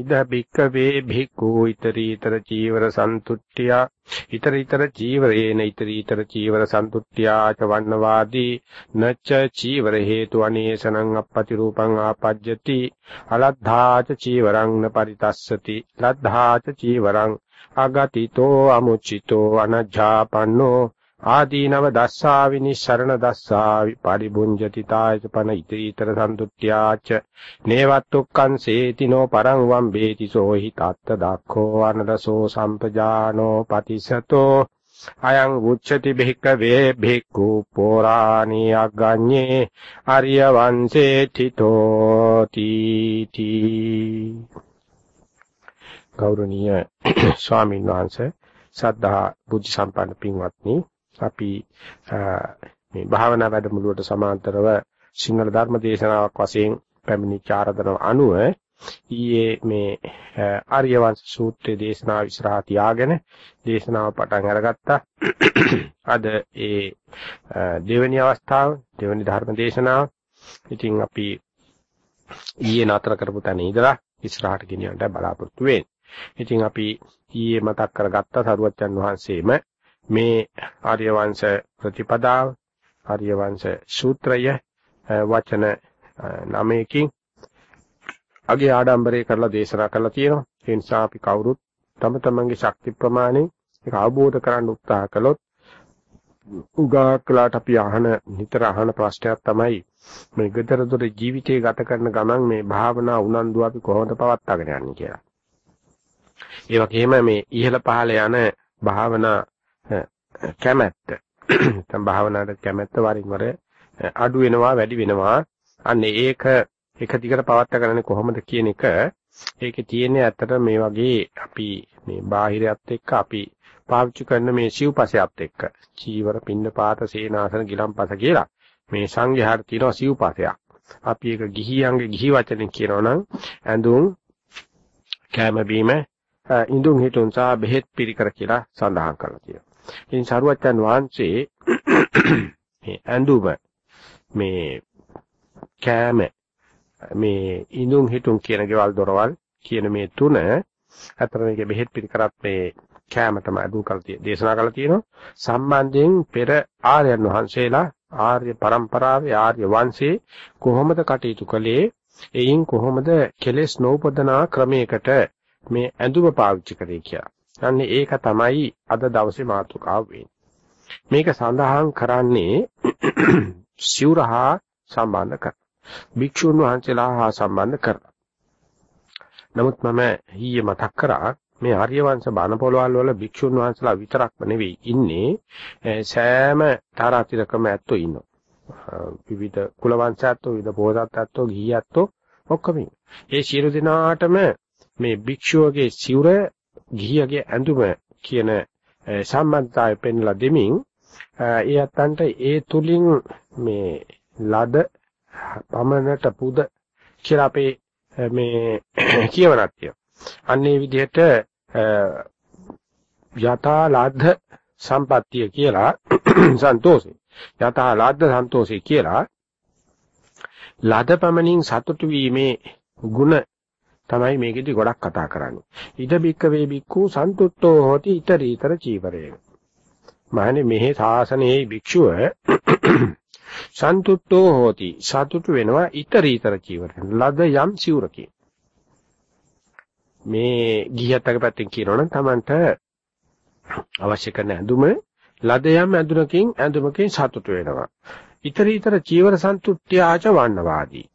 ඉද බික්කවේ භික්ඛු ඊතරීතර චීවර සන්තුට්ඨිය ඊතරීතර චීවරේන ඊතරීතර චීවර සන්තුට්ඨියා ච වන්නවාදී නච්ච චීවර හේතු අනේසනං අපපති රූපං ආපජ්ජති අලද්ධාච චීවරං න පරිතස්සති ලද්ධාච චීවරං අගතිතෝ අමුචිතෝ අනජ්ජාපන්නෝ ආදීනව දස්සාවි නිස්සරණ දස්සාවි පරිබුඤ්ජති තායච පන ඉතීතර සන්තුට්ඨ්‍යාච නේවත්තුක්කං සේතිනෝ පරං වම් බේති සෝහි තත්ත දක්ඛෝ අනදසෝ සම්පජානෝ පතිසතෝ. අයං උච්චති බික්කවේ භික්ඛු පෝරාණී අග්ගඤ්ඤේ ආර්ය වංශේ තිතෝ තීති ගෞරවනීය ස්වාමීන් වහන්සේ සද්ධා බුද්ධ සම්පන්න පින්වත්නි අපි මේ භාවනා වැඩමුළුවට සමාන්තරව සිංහල ධර්ම දේශනාවක් වශයෙන් පැමිණිච්ච ආරාධනාව අනුව ඊයේ මේ ආර්ය වංශ සූත්‍රයේ දේශනාව ඉස්සරහා තියාගෙන දේශනාව පටන් අරගත්තා. අද ඒ දෙවෙනි අවස්ථාව දෙවෙනි ධර්ම දේශනාව. ඉතින් අපි ඊයේ නතර කරපු තැන ඉඳලා ඉස්සරහට ගෙනියන්න බලාපොරොත්තු වෙන්නේ. ඉතින් අපි ඊයේ මතක් කරගත්ත සරුවච්චන් වහන්සේම මේ ආර්ය වංශ ප්‍රතිපදාව ආර්ය වංශ සූත්‍රය වචන නමයකින් අගේ ආඩම්බරේ කරලා දේශනා කරලා තියෙනවා. ඒ නිසා අපි කවුරුත් තම තමන්ගේ ශක්ති ප්‍රමාණය ඒක අවබෝධ කරගන්න උත්සාහ කළොත් උගාකලාට අපි අහන නිතර අහන ප්‍රශ්නයක් තමයි මේ ගතරතොර ජීවිතය ගත කරන ගමන් මේ භාවනා උනන්දුව අපි කොහොමද පවත්වාගෙන යන්නේ කියලා. ඒ වගේම මේ ඉහළ පහළ යන භාවනා කැමැත්ත. නැත්නම් භාවනාවට කැමැත්ත වරින් වර අඩු වෙනවා වැඩි වෙනවා. අන්න ඒක එක දිගට පවත්වා ගන්න කොහොමද කියන එක ඒකේ තියෙන්නේ ඇත්තට මේ වගේ අපි මේ බාහිරයත් එක්ක අපි පාවිච්චි කරන මේ සිව්පසයත් එක්ක. චීවර පින්න පාත සේනාසන ගිලම්පස කියලා මේ සංඝයාට තියෙනවා සිව්පසයක්. අපි ඒක ගිහියන්ගේ ගිහි වචනෙන් කියනවනම් ඇඳුම් කැම බීම ඉඳුන් හිටුන් සහ බෙහෙත් පිරිකර කියලා සඳහන් කරලා තියෙනවා. ඉතින් සරුවච්චන් වහන්සේ මේ ඇඳුම මේ කෑම මේ ඉඳුන් හිටුන් කියන ගෙවල් දොරවල් කියන මේ තුන අතර මේකේ බෙහෙත් පිළිකරත් මේ කෑම තමයි අඳුන් කරලා දේශනා කරලා තියෙනවා සම්බන්ධයෙන් පෙර ආර්යයන් වහන්සේලා ආර්ය પરම්පරාවේ ආර්ය වංශේ කොහොමද කටයුතු කළේ එයින් කොහොමද කෙලෙස් නෝපදනා ක්‍රමයකට මේ ඇඳුම පාවිච්චි කරේ කියලා. අන්න ඒක තමයි අද දවසේ මාතෘකාව වෙන්නේ. මේක සඳහන් කරන්නේ සිවුරහා සම්බන්ධ කර. භික්ෂුන් වහන්සේලා හා සම්බන්ධ කරලා. නමුත් මම ඊයේ මතක් කරා මේ ආර්ය වංශ බණ පොළවල් වල භික්ෂුන් වහන්සේලා විතරක්ම නෙවෙයි ඉන්නේ සෑම තරාතිරකම ඇත්තෝ ඉන්නවා. විවිධ කුල වංශයත්ෝ විවිධ බෝසත්ත්වෝ ගිහියත්ෝ ඔක්කොම ඒ සියලු දෙනාටම මේ භික්ෂුවගේ සිවුර ගිහියගේ ඇඳුම කියන සම්බන්ධතාවය පෙන්ලා දෙමින් ඒ අතන්ට ඒ තුලින් මේ ලද පමණට පුද කියලා අපේ මේ කියවනක් තියෙනවා. අන්නේ විදිහට යථා ලාද්ධ සම්පත්තිය කියලා සන්තෝෂේ. යථා ලාද්ධ සන්තෝෂේ කියලා ලද පමණින් සතුටු වීමේ ಗುಣ තමයි මේකෙදි ගොඩක් කතා කරන්නේ. ඉද බික්ක වේ බික්කු සන්තුට්ඨෝ හෝති ඊතරීතර චීවරේ. මානේ මෙහි ශාසනයේ භික්ෂුව සන්තුට්ඨෝ හෝති සතුටු වෙනවා ඊතරීතර චීවරෙන්. ලද යම් සිවුරකින්. මේ ගිහියත්ගේ පැත්තෙන් කියනවනම් Tamanට අවශ්‍ය කරන ඇඳුම ලද යම් ඇඳුමකින් ඇඳුමකින් සතුටු වෙනවා. ඊතරීතර චීවර සන්තුට්ඨ්‍යාච වන්නවාදී.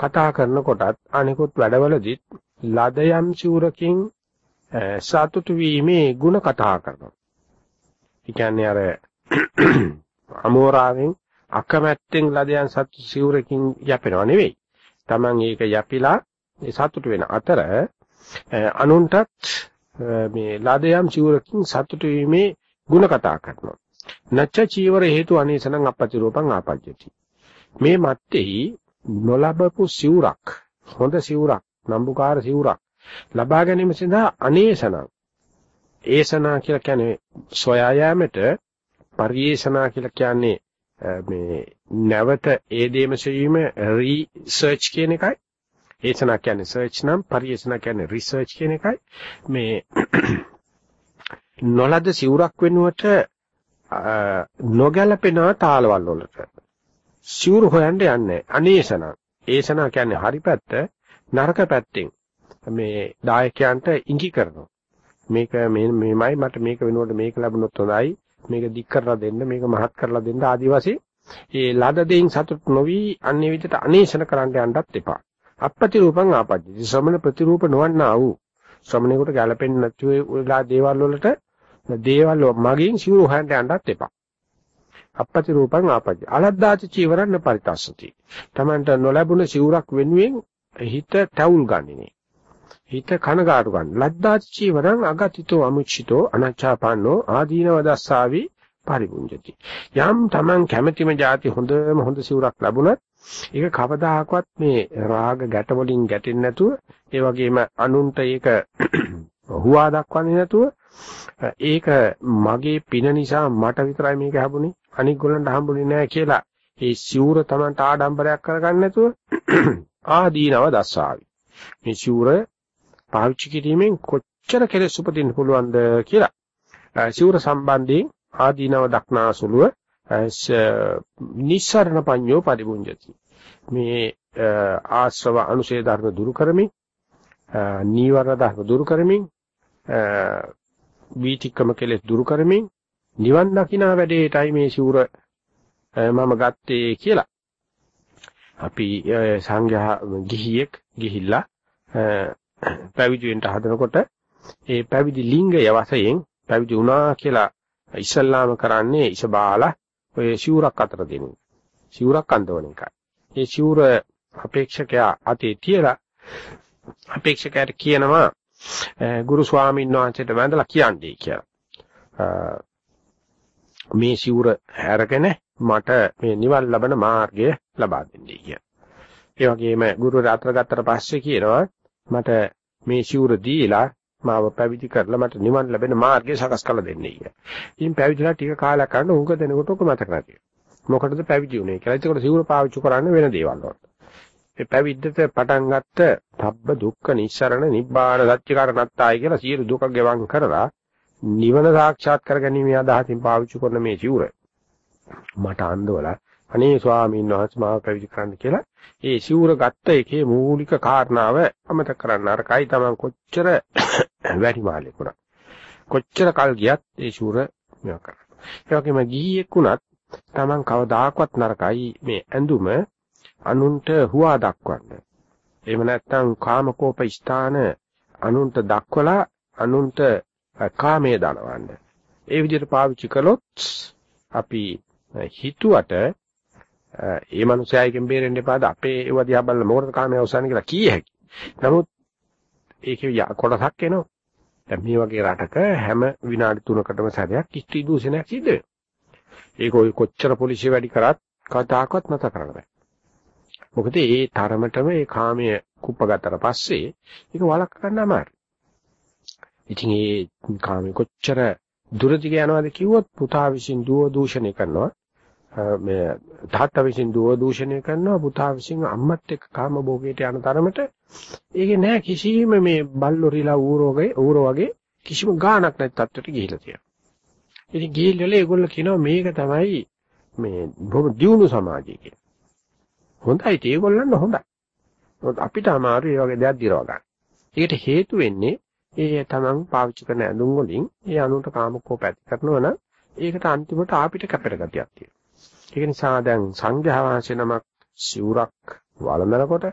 කතා කරනකොටත් අනිකුත් වැඩවලදීත් ලද යම් සිවුරකින් සතුටු වීමේ ಗುಣ කතා කරනවා. ඒ කියන්නේ අර අමෝරාවෙන් අකමැත්තෙන් ලද යම් සතුටු සිවුරකින් යැපෙනව නෙවෙයි. Taman ඒක යැපිලා සතුටු වෙන අතර අනුන්ටත් මේ ලද යම් සිවුරකින් සතුටු වීමේ ಗುಣ කතා කරනවා. නච්ච චීවර හේතු අනේසනං අපපති රූපං ආපජ්ජති. මේ මැත්තේහි නොලබපු සිවුරක් හොඳ සිවුරක් නම්බුකාර සිවුරක් ලබා ගැනීම සඳහා අනේසනං. ඒසනා කියලා කියන්නේ සොයා යාමට පරිේශනා කියලා කියන්නේ මේ නැවත ඒ දේම සෙවීම රීසර්ච් කියන එකයි. ඒසනා කියන්නේ සර්ච් නම් පරිේශනා කියන්නේ රිසර්ච් කියන එකයි. මේ නොලද සිවුරක් වෙනුවට නොගැලපෙන තාලවල් වලට. සිවුරු හොයන්න යන්නේ අනේසන. ඒසන කියන්නේ හරි පැත්ත නරක පැත්තෙන් මේ දායකයන්ට ඉඟි කරනවා. මේක මේමයි මට මේක වෙනුවට මේක ලැබුණොත් හොඳයි. මේක දික් කරලා දෙන්න මේක මහත් කරලා දෙන්න ආදි වශයෙන් ඒ ලද දෙයින් සතුට නොවි අන්නේ විදිහට අනේෂණ කරන්න යන්නත් එපා. අපපති රූපං ආපජ්ජති. ශ්‍රමණ ප්‍රතිරූප නොවන්නා වූ ශ්‍රමණේකට ගැලපෙන්නේ නැති වෙලා දේවල් වලට දේවල් මගින් සිවුරු හොයන්න යන්නත් එපා. අපපති රූපං ආපජ්ජ. අලද්දාච චීවරන්න පරිතස්සති. Tamanට නොලැබුණ සිවුරක් වෙනුවෙන් හිත තැවුල් ගන්නෙ හිත කනගාටු ගන්න. ලද්දාච චීවරං අගතිතෝ අමුචිතෝ අනච්ඡාපන්නෝ ආදීනව දස්සාවි පරිපුංජති. යම් Taman කැමැතිම જાති හොඳම හොඳ සිවුරක් ලැබුණත් ඒක කවදාහක්වත් මේ රාග ගැට වලින් ගැටෙන්නේ නැතුව ඒ වගේම අනුන්ට ඒක හුවා දක්වන්නේ නැතුව ඒක මගේ පින නිසා මට විතරයි මේක හැබුණේ අනික් ගොල්ලන්ට හම්බුනේ නැහැ කියලා ඒ සිවුර Tamanට ආඩම්බරයක් කරගන්න නැතුව ආදීනව දස්සාවි. මේ සිවුර පාවිච්චි කිරීමෙන් කොච්චර කෙලෙස් උපදින්න පුළුවන්ද කියලා. සිවුර සම්බන්ධයෙන් ආදීනව දක්නාසුලුව නිස්සරණ පඤ්ඤෝ පරිබුඤ්ජති මේ ආශ්‍රව අනුශේධ ධර්ම දුරු කරමින් නීවරණ ධර්ම දුරු කරමින් වීතික්කම කෙලෙස් දුරු කරමින් නිවන් දකිනා වැඩේටයි මේ ශූර මම ගත්තේ කියලා. අපි සංඝයා ගිහියෙක් ගිහිල්ලා පැවිදි වෙන්න හදනකොට ඒ පැවිදි ලිංගය වශයෙන් පැවිදි වුණා කියලා ඉස්ලාම කරන්නේ ඉස බාලා ඔය ශූරක් අතර දෙනුයි. ශූරක් අඳවන එකයි. ඒ ශූර අපේක්ෂකයා අතේ තියලා අපේක්ෂකයාට කියනවා ගුරු ස්වාමීන් වහන්සේට වැඳලා කියන්නේ කියලා. මේ සිවුර හැරගෙන මට මේ නිවන් ලබන මාර්ගය ලබා දෙන්නයි කියලා. ඒ වගේම ගුරු රාත්‍ර ගත්තට පස්සේ කියනවා මට මේ සිවුර දීලා මාව පැවිදි කරලා මට නිවන් ලැබෙන මාර්ගය සකස් කරලා දෙන්නයි කියලා. ඉතින් පැවිදිලා ටික කාලයක් කරන උඟ දෙනකොට ඔක මතක නැති. මොකටද පැවිදි වුනේ කියලා. ඒකට සිවුර පාවිච්චි කරන්න වෙන දේවල් වලට. ඒ පැවිද්දට පටන් ගත්ත තබ්බ දුක්ඛ නිස්සරණ නිබ්බාන සත්‍යකාරණත්තාය කියලා සියලු දුක ගෙවන් කරලා නිවන සාක්ෂාත් කරගැනීමේ අදහසින් පාවිච්චි කරන මේ සිවුර. මට අන්දවලා අනේ ස්වාමීන් වහන්සේ මාව පැවිදි කරන්න කියලා ඒ සිවුර ගත්ත එකේ මූලික කාරණාව අමතක කරන්න. අරකයි තමයි කොච්චර වැඩි මාලෙකුණා කොච්චර කල් ගියත් ඒ සිවුර මේවා කරන්න. ඒ වගේම ගිහියෙක් වුණත් Taman කවදාකවත් නරකයි. මේ ඇඳුම අනුන්ට හුවා දක්වන්න. එහෙම නැත්නම් කාමකෝප ස්ථාන අනුන්ට දක්වලා අනුන්ට කාමයේ දනවන්න. ඒ විදිහට පාවිච්චි කළොත් අපි හිතුවට ඒ මනුස්සයයිගෙන් බේරෙන්න එපාද අපේ ඒව දිහා බලලා මොකටද කාමයේ අවසන් කියලා කීය හැකි. නමුත් ඒකේ කොටසක් එනවා. දැන් මේ වගේ රටක හැම විනාඩි 3කටම සැරයක් ස්ත්‍රී දූෂණයක් සිද්ධ වෙනවා. ඒක ඔය කොච්චර පොලිසිය වැඩි කරත් කතාවක්වත් නැත කරන්න බෑ. මොකද ඒ තරමටම ඒ කාමයේ කුප්පගත්තට පස්සේ ඒක වළක්ව ගන්න අමාරුයි. ඉතින් ඒ කාමයේ කොච්චර දුරදිග යනවද කිව්වොත් පුතා විසින් දුව දූෂණය කරනවා. මේ තාත්තා විසින් දුව දූෂණය කරනවා පුතා විසින් අම්මත් එක්ක කාම භෝගයට යන තරමට ඒකේ නෑ කිසිම මේ බල්ලොරිලා ඌරෝගේ ඌරෝ වගේ කිසිම ගාණක් නැති තත්ත්වයට ගිහිලා තියෙනවා. ඉතින් ගිහිල්ලා ඒගොල්ලෝ කියනවා මේක තමයි මේ බොහොම දියුණු සමාජය කියලා. හොඳයි ඒගොල්ලන්ට හොඳයි. අපිට අමාරු ඒ වගේ දෙයක් දිරව ගන්න. ඒකට හේතු වෙන්නේ ඒ තමන් පාවිච්චි කරන ඇඳුම් වලින් ඒ අනුන්ට කාමකෝප ඇති කරනවා නම් ඒකට අන්තිමට ආපිට කැපෙන ගතියක් තියෙනවා. ඒක නිසා දැන් සංඝයා වහන්සේ නමක් සිවුරක් වළඳනකොට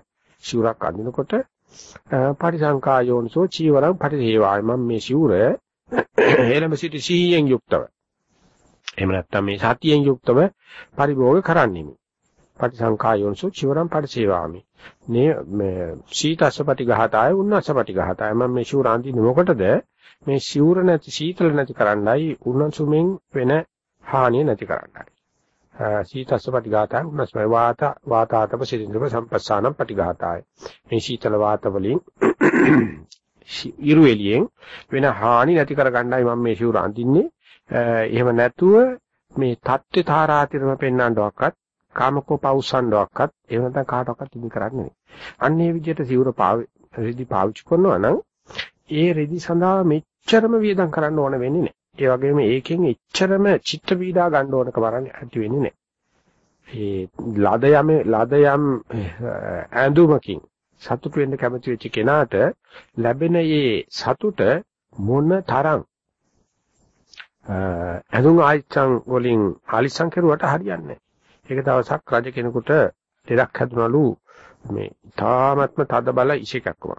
සිවුරක් අඳිනකොට පරිසංකා යෝනිසෝ චීවරං පරිසේවාය මම මේ සිවුර එළඹ සිටි සිහියෙන් යුක්තව එහෙම නැත්නම් මේ සතියෙන් යුක්තව පරිභෝග කරන්නෙමි පරිසංකා යෝනිසෝ චීවරං පරිසේවාමි. නේ මේ සීතස්සපටි ගහතාය උන්නස්සපටි ගහතාය මම මේ සිවුර අඳින්නේ මොකටද? මේ සිවුර නැති සීතල නැති කරන්නයි උන්නසුමින් වෙන හානිය නැති කරන්නයි. සීතස්ස පටිඝාතය උනස්මය වාත වාතාතප සිරින්ද්‍රව සම්පස්සානම් පටිඝාතය මේ සීතල වාත වලින් ඉරු එළියෙන් වෙන හානි නැති කරගන්නයි මම මේ ශූර අඳින්නේ. එහෙම නැතුව මේ தත්ත්‍ය තාරාතිරම පෙන්වන්නවක්වත් කාමකෝ පෞසන්ඩවක්වත් එහෙම නැත්නම් කාටවත් ඉදි කරන්නේ නෙවෙයි අන්න ඒ විදිහට සිවුර රෙදි පාවිච්චි කරනවා නම් ඒ රෙදි සඳහා මෙච්චරම වියදම් කරන්න ඕන වෙන්නේ නැහැ ඒ වගේම ඒකෙන් එච්චරම චිත්ත පීඩා ගන්න ඕනක වරන්නේ ඇති වෙන්නේ නැහැ. ඒ ලද යම ලද යම් ඇඳුමකින් සතුට වෙන්න කැමති වෙච්ච කෙනාට ලැබෙන මේ සතුට මොන තරම් ඇඳුම් ආයිචං වලින් ආලිසං කෙරුවට හරියන්නේ නැහැ. ඒක දවසක් රජ කෙනෙකුට දෙයක් හැදුනලු මේ තාමත්ම තද බල ඉෂිකක්කම.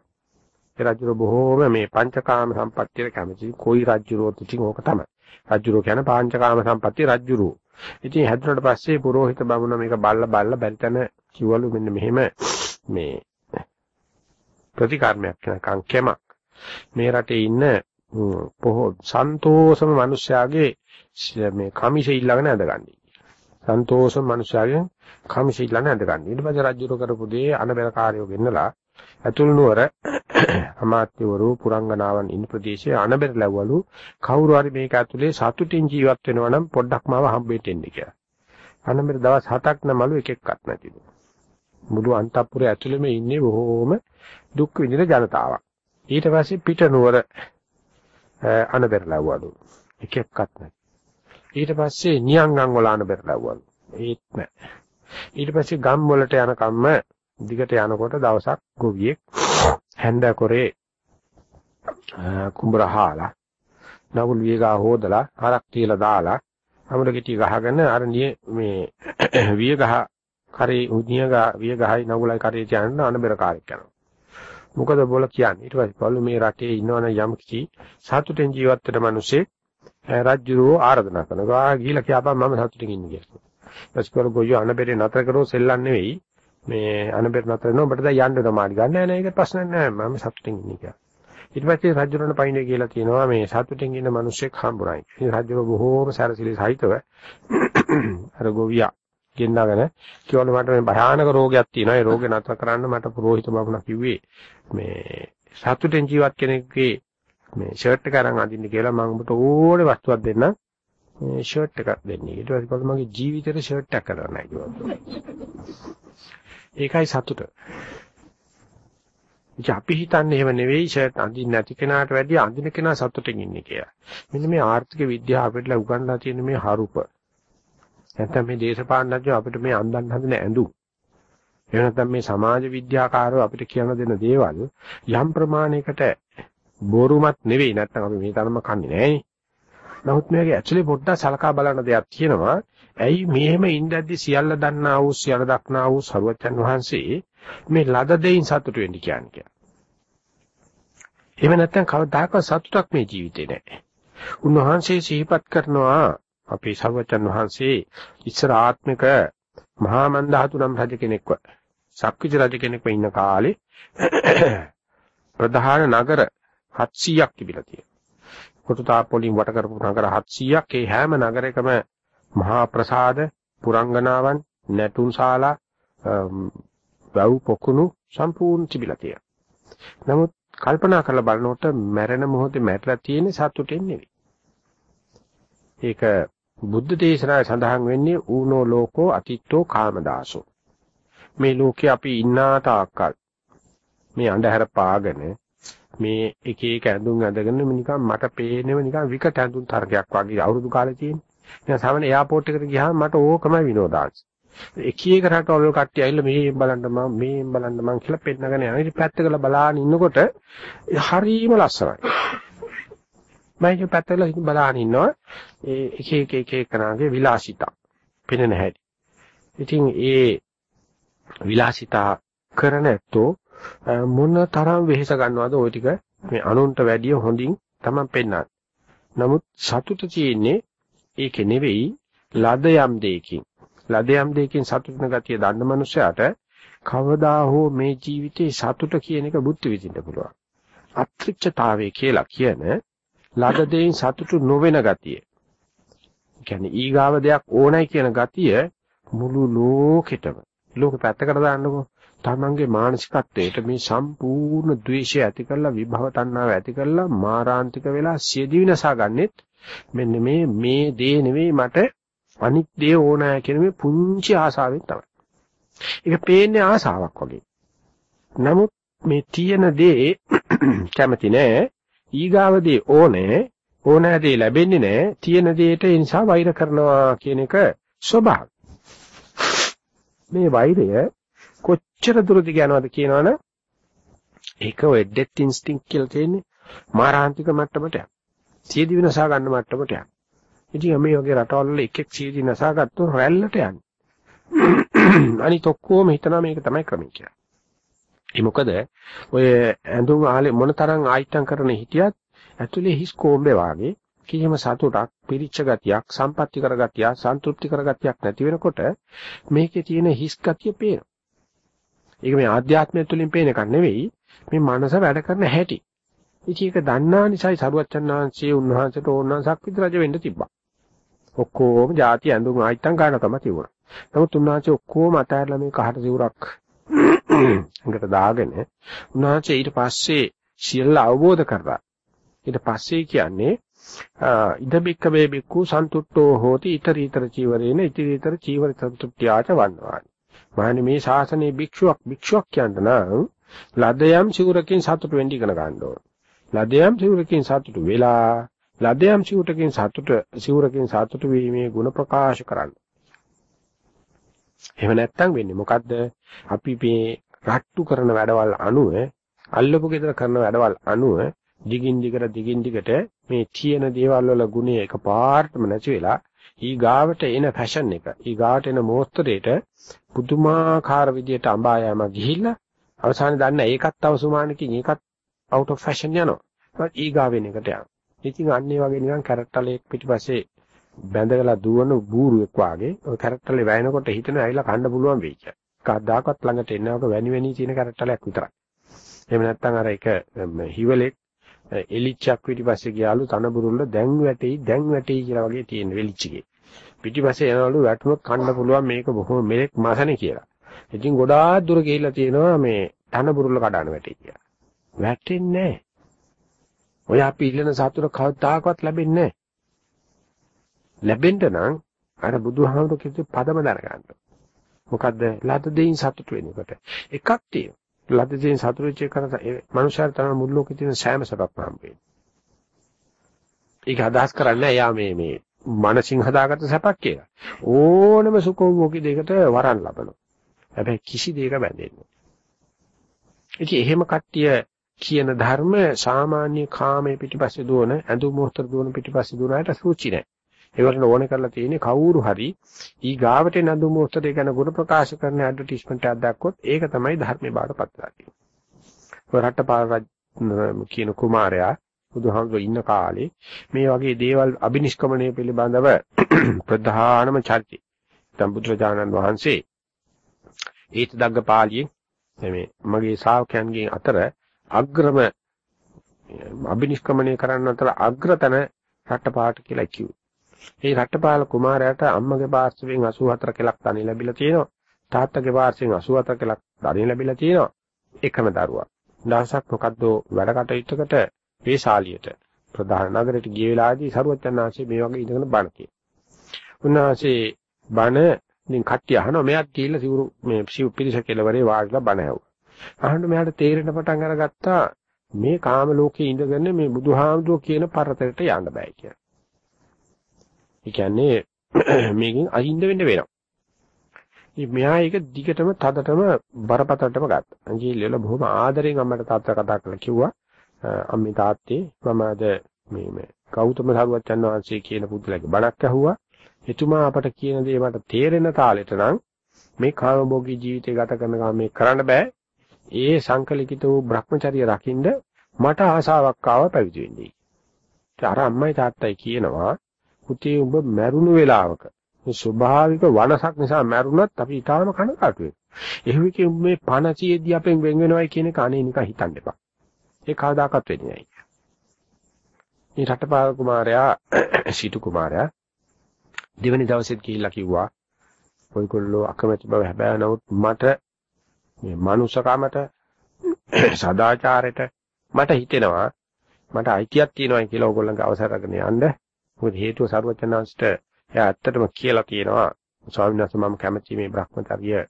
ඒ රජුර බොහෝම මේ පංචකාම සම්පත්තියට කැමති. කොයි රජුරෝ තුචින් ඕක තමයි. රජුරෝ කියන්නේ පංචකාම සම්පත්තිය රජුරෝ. ඉතින් හැදුනට පස්සේ පුරোহিত බමුණ මේක බල්ල බල්ල බැරිතන කිව්වලු මෙන්න මෙහෙම මේ ප්‍රතිකර්මයක් කරනකම් කෙමක් මේ රටේ ඉන්න පොහො සන්තෝෂම මිනිස්යාගේ මේ කමිෂ ඊළඟන ඇඳගන්නේ. සන්තෝෂම මිනිස්යාගේ කමිෂ ඊළඟන ඇඳගන්නේ. ඊට පස්සේ රජුරෝ කරපු දේ අනබල කාර්යෝ ගෙන්නලා ඇතුල් නුවර අමාත්‍යවරු පුරංගනාවන් ඉන්න ප්‍රදේශයේ අනබෙර ලැබවලු කවුරු හරි මේක ඇතුලේ සතුටින් ජීවත් වෙනවා නම් පොඩ්ඩක් මාව හම්බෙට එන්න කියලා. අනබෙර දවස් 7ක් නමලු එක එක්කත් නැතිලු. මුළු අන්තපුරය ඇතුළෙම ඉන්නේ බොහෝම දුක් විඳින ජනතාවක්. ඊට පස්සේ පිට නුවර අනබෙර ලැබවලු එක එක්කත් නැහැ. ඊට පස්සේ නියංගන් වල අනබෙර ලැබවලු ඒත් නැහැ. ඊට පස්සේ ගම් වලට යන කම්ම දිගට යනකොට දවසක් ගොවියෙක් හැන්ද කොරේ කුඹරහාලා නවුල් වියගා හොදලා හරක් තියලා දාලා අමුඩ ගෙටි ගහගෙන අර මේ වියගහ කරේ උදියගා වියගහයි නවුලයි කරේ තියන්න අනබෙර කාර්යයක් යනවා. මොකද බෝල කියන්නේ? ඊට පස්සේ පළු මේ රටේ ඉන්නවන යම් කිසි සතුටෙන් ජීවත් වෙන මිනිස්සෙක් රාජ්‍යරෝ ආරාධනා කරනවා ගිහිලා කියපන් මම සතුටින් ඉන්නේ කියලා. ඊපස්සේ කර ගොයියෝ අනබෙරේ නතර කරෝ සෙල්ලම් නෙවෙයි මේ අනබෙර නතර වෙනවා ඔබට දැන් යන්න තමයි ගන්න නෑ නෑ ඒක ප්‍රශ්න නෑ මම සතුටින් ඉන්නේ කියලා. ඊට පස්සේ රජුරණ පයින්නේ කියලා කියනවා මේ සතුටින් ඉන්න මිනිස්සෙක් හම්බුනායි. ඉතින් රජුර බොහෝම සැරසිලි සහිතව අර ගෝවියා ගෙන්නගෙන කිව්වලු මට මේ භයානක රෝගයක් තියෙනවා. ඒ රෝගේ නතර කරන්න මට පුරোহিত බබුණා කිව්වේ මේ සතුටින් ජීවත් කෙනෙක්ගේ මේ ෂර්ට් එක අරන් අඳින්න කියලා මම ඔබට ඕනේ වස්තුවක් දෙන්න මේ ෂර්ට් එකක් දෙන්නේ. ඊට පස්සේ කොහොමද මගේ ජීවිතේට ෂර්ට් එකක් කරලා නැහැ කිව්වා. ඒකයි සතුට. ඉතින් අපි හිතන්නේ එහෙම නෙවෙයි ෂර්ට් අඳින්න නැති කෙනාට වැඩිය අඳින කෙනා සතුටින් ඉන්නේ කියලා. මෙන්න මේ ආර්ථික විද්‍යාව අපිට උගන්ලා තියෙන මේ හරුප. නැත්නම් මේ දේශපාලනඥයෝ අපිට මේ අඳන් හදන ඇඳුම්. එහෙම නැත්නම් මේ සමාජ විද්‍යාකාරයෝ අපිට කියන දෙන දේවල් යම් ප්‍රමාණයකට බොරුමත් නෙවෙයි නැත්නම් අපි මේ තරම කන්නේ නෑනේ. නමුත් මේකේ ඇක්චුලි පොඩ්ඩක් සලකා බලන දෙයක් තියෙනවා. ඇයි මෙහෙම ඉඳද්දි සියල්ල දන්නා වූ සියල්ල දක්නා වූ සරුවච්චන් වහන්සේ මේ ලද දෙයින් සතුටු වෙන්න කියන්නේ කියලා. එහෙම නැත්නම් කවදාකවත් සතුටක් මේ ජීවිතේ නැහැ. උන්වහන්සේ සිහිපත් කරනවා අපේ සරුවච්චන් වහන්සේ ඉස්සර ආත්මික මහා මන්දහතු නම් රජ කෙනෙක්ව සක්විති රජ කෙනෙක්ව ඉන්න කාලේ ප්‍රධාන නගර 700ක් තිබිලා තියෙනවා. කොටුතාප්පෝලින් වට කරපු නගර 700ක් ඒ හැම නගරයකම මහා ප්‍රසාද පුරංගනාවන් නැටුම් ශාලා වැව් පොකුණු සම්පූර්ණ තිබිලා තියෙනවා. නමුත් කල්පනා කරලා බලනකොට මැරෙන මොහොතේ මැරලා තියෙන සතුටෙන් නෙවෙයි. ඒක බුද්ධ දේශනාවේ සඳහන් වෙන්නේ ඌනෝ ලෝකෝ අතිත්තෝ කාමදාසෝ. මේ ලෝකේ අපි ඉන්නා තාක්කල් මේ අඳුර පාගෙන මේ එක එක ඇඳුම් ඇඳගෙන නිකන් මට පේනව නිකන් විකට ඇඳුම් තරගයක් වගේ අවුරුදු කාලේ තියෙන. දැන් සාමාන්‍ය එයාපෝට් එකට ගියාම මට ඕකමයි විනෝදාංශ. එක එක රටවල කට්ටිය ඇවිල්ලා මේ බලන්න මම මේ බලන්න මම කියලා පෙන්නගෙන යනවා. ඉතින් පැත්තකල බලාගෙන ඉන්නකොට හරීම ලස්සනයි. මම මේ පැත්තකල බලාගෙන ඉන්නවා. ඒ එක එක එක එක කරාගේ විලාසිතා පෙනෙන හැටි. ඉතින් ඒ විලාසිතා කරන ඇත්තෝ මොන තරම් වෙහෙස ගන්නවද ওই ටික මේ අනුන්ට වැඩිය හොඳින් තමයි පෙන්වන්නේ. නමුත් සතුට තියෙන්නේ ඒකේ නෙවෙයි ලද යම් දෙයකින්. ලද යම් දෙයකින් සතුටන ගතිය දන්න මනුස්සයාට කවදා හෝ මේ ජීවිතේ සතුට කියන එක බුද්ධ විදින්න පුළුවන්. අත්‍රිච්ඡතාවය කියලා කියන ලද දෙයින් සතුටු නොවන ගතිය. කියන්නේ ඊගාව දෙයක් ඕනයි කියන ගතිය මුළු ලෝකෙටම ලෝක පැත්තකට දාන්නකෝ තමන්ගේ මානසිකත්වයට මේ සම්පූර්ණ ද්වේෂය ඇති කරලා විභව තණ්හාව ඇති කරලා මාරාන්තික වෙලා සියදිවි නසා ගන්නෙත් මෙන්න මේ මේ දේ නෙවෙයි මට අනිත් දේ ඕනෑ කියන මේ පුංචි ආසාවෙන් තමයි. ඒක පේන්නේ ආසාවක් වගේ. නමුත් මේ තියෙන දේ කැමති නෑ ඊගාව දේ ඕනේ ඕනෑ දේ ලැබෙන්නේ නෑ තියෙන දෙයට ඒ නිසා වෛර කරනවා කියන එක ස්වභාවය. මේ වෛරය කොච්චර දුරද යනවද කියනවනම් ඒක ඔය ඩෙත් ඉන්ස්ටින්ක්ට් කියලා තියෙන්නේ මාරාන්තික මට්ටමට යන. සියදි විනාශ ගන්න මට්ටමට යන. ඉතින් මේ වගේ රටවල් එකෙක් සියදි විනාශ ගත්තොත් රැල්ලට යන්නේ. අනිත් ඔක්කොම හිතනවා මේක තමයි ක්‍රමය කියලා. ඒ මොකද ඔය ඇඳුම් ආලේ මොනතරම් ආයිත්තම් කරන හිටියත් ඇතුලේ හිස් කොම්බේ වාගේ කිසිම සතුටක් පිරිච්ච ගතියක් සම්පත්‍ති කරගතියක් සන්තුෂ්ටි කරගතියක් නැති වෙනකොට මේකේ තියෙන හිස් ගතිය පේනවා. ඒක මේ ආධ්‍යාත්මය තුළින් පේන එකක් නෙවෙයි මේ මනස වැඩ කරන හැටි. ඉතින් ඒක දන්නා නිසායි සරුවච්චන් වහන්සේ උන්වහන්සේට ඕනනම් සක්විති රජ වෙන්න තිබ්බා. ඔක්කොම ಜಾති ඇඳුම් ආයිත්තම් ගන්න තමයි තිබුණා. නමුත් උන්වහන්සේ ඔක්කොම අතහැරලා මේ කහට සිවුරක් එකට දාගෙන උන්වහන්සේ ඊට පස්සේ සියල්ල අවබෝධ කරලා ඊට පස්සේ කියන්නේ ඉද බික්ක වේ බික්කු සන්තුට්ඨෝ හෝති ඊතරීතර චීවරේන ඊතරීතර චීවර සන්තුට්ඨ්‍යාච වන්නවා. මහණනි මේ ශාසනයේ භික්ෂුවක් භික්ෂුවක් කියන්න නම් ලදයම් සිවුරකින් සතුට වෙන්න ඉගෙන ගන්න ඕන. ලදයම් සිවුරකින් සතුට වෙලා ලදයම් සිවුරකින් සතුට සිවුරකින් සතුට වීමේ ಗುಣ ප්‍රකාශ කරන්න. එහෙම නැත්තම් වෙන්නේ මොකද්ද? අපි මේ රට්ටු කරන වැඩවල් අනුව අල්ලපු ගෙදර කරන වැඩවල් අනුව දිගින් දිගට දිගින් දිගට මේ තියෙන දේවල් වල ගුණය එකපාරටම නැති වෙලා ඊ ගාවට එන ෆැෂන් එක ඊ ගාවට එන මෝස්තරේට පුදුමාකාර විදියට අඹා යෑම ගිහිල්ලා අවසානයේ දන්න ඒකත් අවසුමානකින් ඒකත් out of fashion යනවා ඊ ගාවෙන එකට යනවා ඉතින් අන්න ඒ වගේ නිකන් කැරක්ටරලයක් පිටිපස්සේ බැඳගලා දුවන බූරුවෙක් වාගේ ඔය කැරක්ටරලේ වැයෙනකොට හිතන ඇවිල්ලා කන්න පුළුවන් වෙයි කියලා. කවදාකවත් ළඟට එන්නවක වැනි වැනි තියෙන කැරක්ටරලයක් විතරයි. එහෙම නැත්නම් අර එක හිවලෙක් එලිච්චක් පිටිපස්සේ ගියාලු තනබුරුල්ල දැන් වැටෙයි දැන් වැටෙයි කියලා වගේ තියෙන වෙලිච්චගේ. පිටිපස්සේ යනවලු වැටුනොත් කන්න පුළුවන් මේක බොහොම මෙලෙක් මාසනේ කියලා. ඉතින් ගොඩාක් දුර ගිහිල්ලා තියෙනවා මේ තනබුරුල්ල කඩන වැටෙයි කියලා. වැටෙන්නේ නැහැ. ඔය අපි ඉල්ලන සතුට කවදාකවත් ලැබෙන්නේ නැහැ. ලැබෙන්න නම් අර බුදුහාමුදුරු කිව්ව පදම දැනගන්න. මොකද්ද? ලද දෙයින් සතුට වෙනකොට. එකක් තියෙනවා. ලද දෙයින් සතුට වෙච්ච කරන මනුෂ්‍යයන් තමයි මුළු ලෝකෙ තියෙන සෑම සබක්ම හම්බෙන්නේ. ඒක අදහස් කරන්නේ එයා මේ මේ මනසින් හදාගත්ත සැපක් කියලා. ඕනම සුඛෝභෝගී දෙයකට වරන් ලබනවා. හැබැයි කිසි දෙයක බැඳෙන්නේ නැහැ. එහෙම කට්ටිය කියන ධර්ම සාමාන්‍ය කාමයේ පිටිපස්සේ දුවන ඇඳුම් මොහතර දුවන පිටිපස්සේ දුවනට සූචි නැහැ. ඒවලට ඕනේ කරලා තියෙන්නේ කවුරු හරි ඊ ගාවට නඳු මොහොතේ ගැන ගුණ ප්‍රකාශ කරන ඇඩ්වර්ටයිස්මන්ට් එකක් දැක්කොත් ඒක තමයි ධර්මයේ බාටපත් වෙන්නේ. ඔය රටපාල කියන කුමාරයා බුදුහාමුදුරුවෝ ඉන්න කාලේ මේ වගේ දේවල් අබිනිෂ්ක්‍මණය පිළිබඳව ප්‍රධානම චර්චි. දැන් බුදුරජාණන් වහන්සේ ඒත් දග්ගපාලියේ මේ මගේ ශ්‍රාවකයන්ගේ අතර අග්‍රම අබිනිෂ්ක්‍මණය කරන්න අතර අග්‍රතන රටපාට කියලා කිව්වා. මේ රටපාල කුමාරයාට අම්මගේ පාර්ශවයෙන් 84 කෙලක් ධනෙ ලැබිලා තියෙනවා. තාත්තගේ පාර්ශවයෙන් 84 කෙලක් ධනෙ ලැබිලා තියෙනවා. එකම දරුවා. දවසක් මොකද්ද වැඩ කටයුත්තකට වේශාලියට ප්‍රධාන නගරයට ගිය වෙලාවේදී සරුවචනාංශයේ මේ වගේ ඉඳගෙන බණ කියනවා. උන්වහන්සේ බණ ඉතින් කට්ටිය අහනවා මෙයාත් ගිහිල්ලා සිවුරු මේ සිව් පිරිස කෙලවරේ වාඩිලා බණ ඇහුවා. අහන්න මෙයාට තේරෙන පටන් අරගත්තා මේ කාම ලෝකේ ඉඳගෙන මේ බුදුහාමුදුරුවෝ කියන පරතරයට යන්න බෑ කියලා. ඒ කියන්නේ මේකෙන් අහින්ද වෙන්න වෙනවා. ඉතින් මෙයා ඒක දිගටම තදටම බරපතලටම ගත්තා. අංගීලියල බොහොම ආදරෙන් අම්මට තාත්තා කතා කරලා කිව්වා අම්මේ තාත්තේ මම අද මේ මේ ගෞතම සාරවත්යන් වහන්සේ කියන පුදුලගේ බණක් ඇහුවා. එතුමා අපට කියන දේ මට තේරෙන තාලෙට නම් මේ කාමභෝගී ජීවිතය ගත කරන ගමන් මේ කරන්න බෑ. ඒ සංකලිත වූ Brahmacharya රකින්න මට ආසාවක් ආව පැවිදි වෙන්නේ. අර අම්මයි තාත්තයි කියනවා පුතේ උඹ මැරුණු වෙලාවක මේ ස්වභාවික වනසක් නිසා මැරුණත් අපි ඊටාම කනකාටු වෙනවා. එහෙවිකේ මේ පණතියෙදී අපෙන් වෙන් වෙනවයි කියන එක අනේ නිකන් හිතන්න එපා. ඒ කවදාකවත් වෙන්නේ නැහැ. මේ රටපාල කුමාරයා සීතු කුමාරයා දෙවැනි දවසෙත් ගිහිල්ලා කිව්වා ඔයගොල්ලෝ අකමැති බව හැබැයි නමුත් මට මේ මනුස්සකමට සදාචාරයට මට හිතෙනවා මට අයිතියක් තියෙනවා කියලා ඕගොල්ලන්ගේ අවසර අරගෙන යන්න. මොකද හේතුව සර්වචනාංශට එයා ඇත්තටම කියලා තියෙනවා ස්වාමීන් වහන්සේ මම කැමති මේ Brahmacharya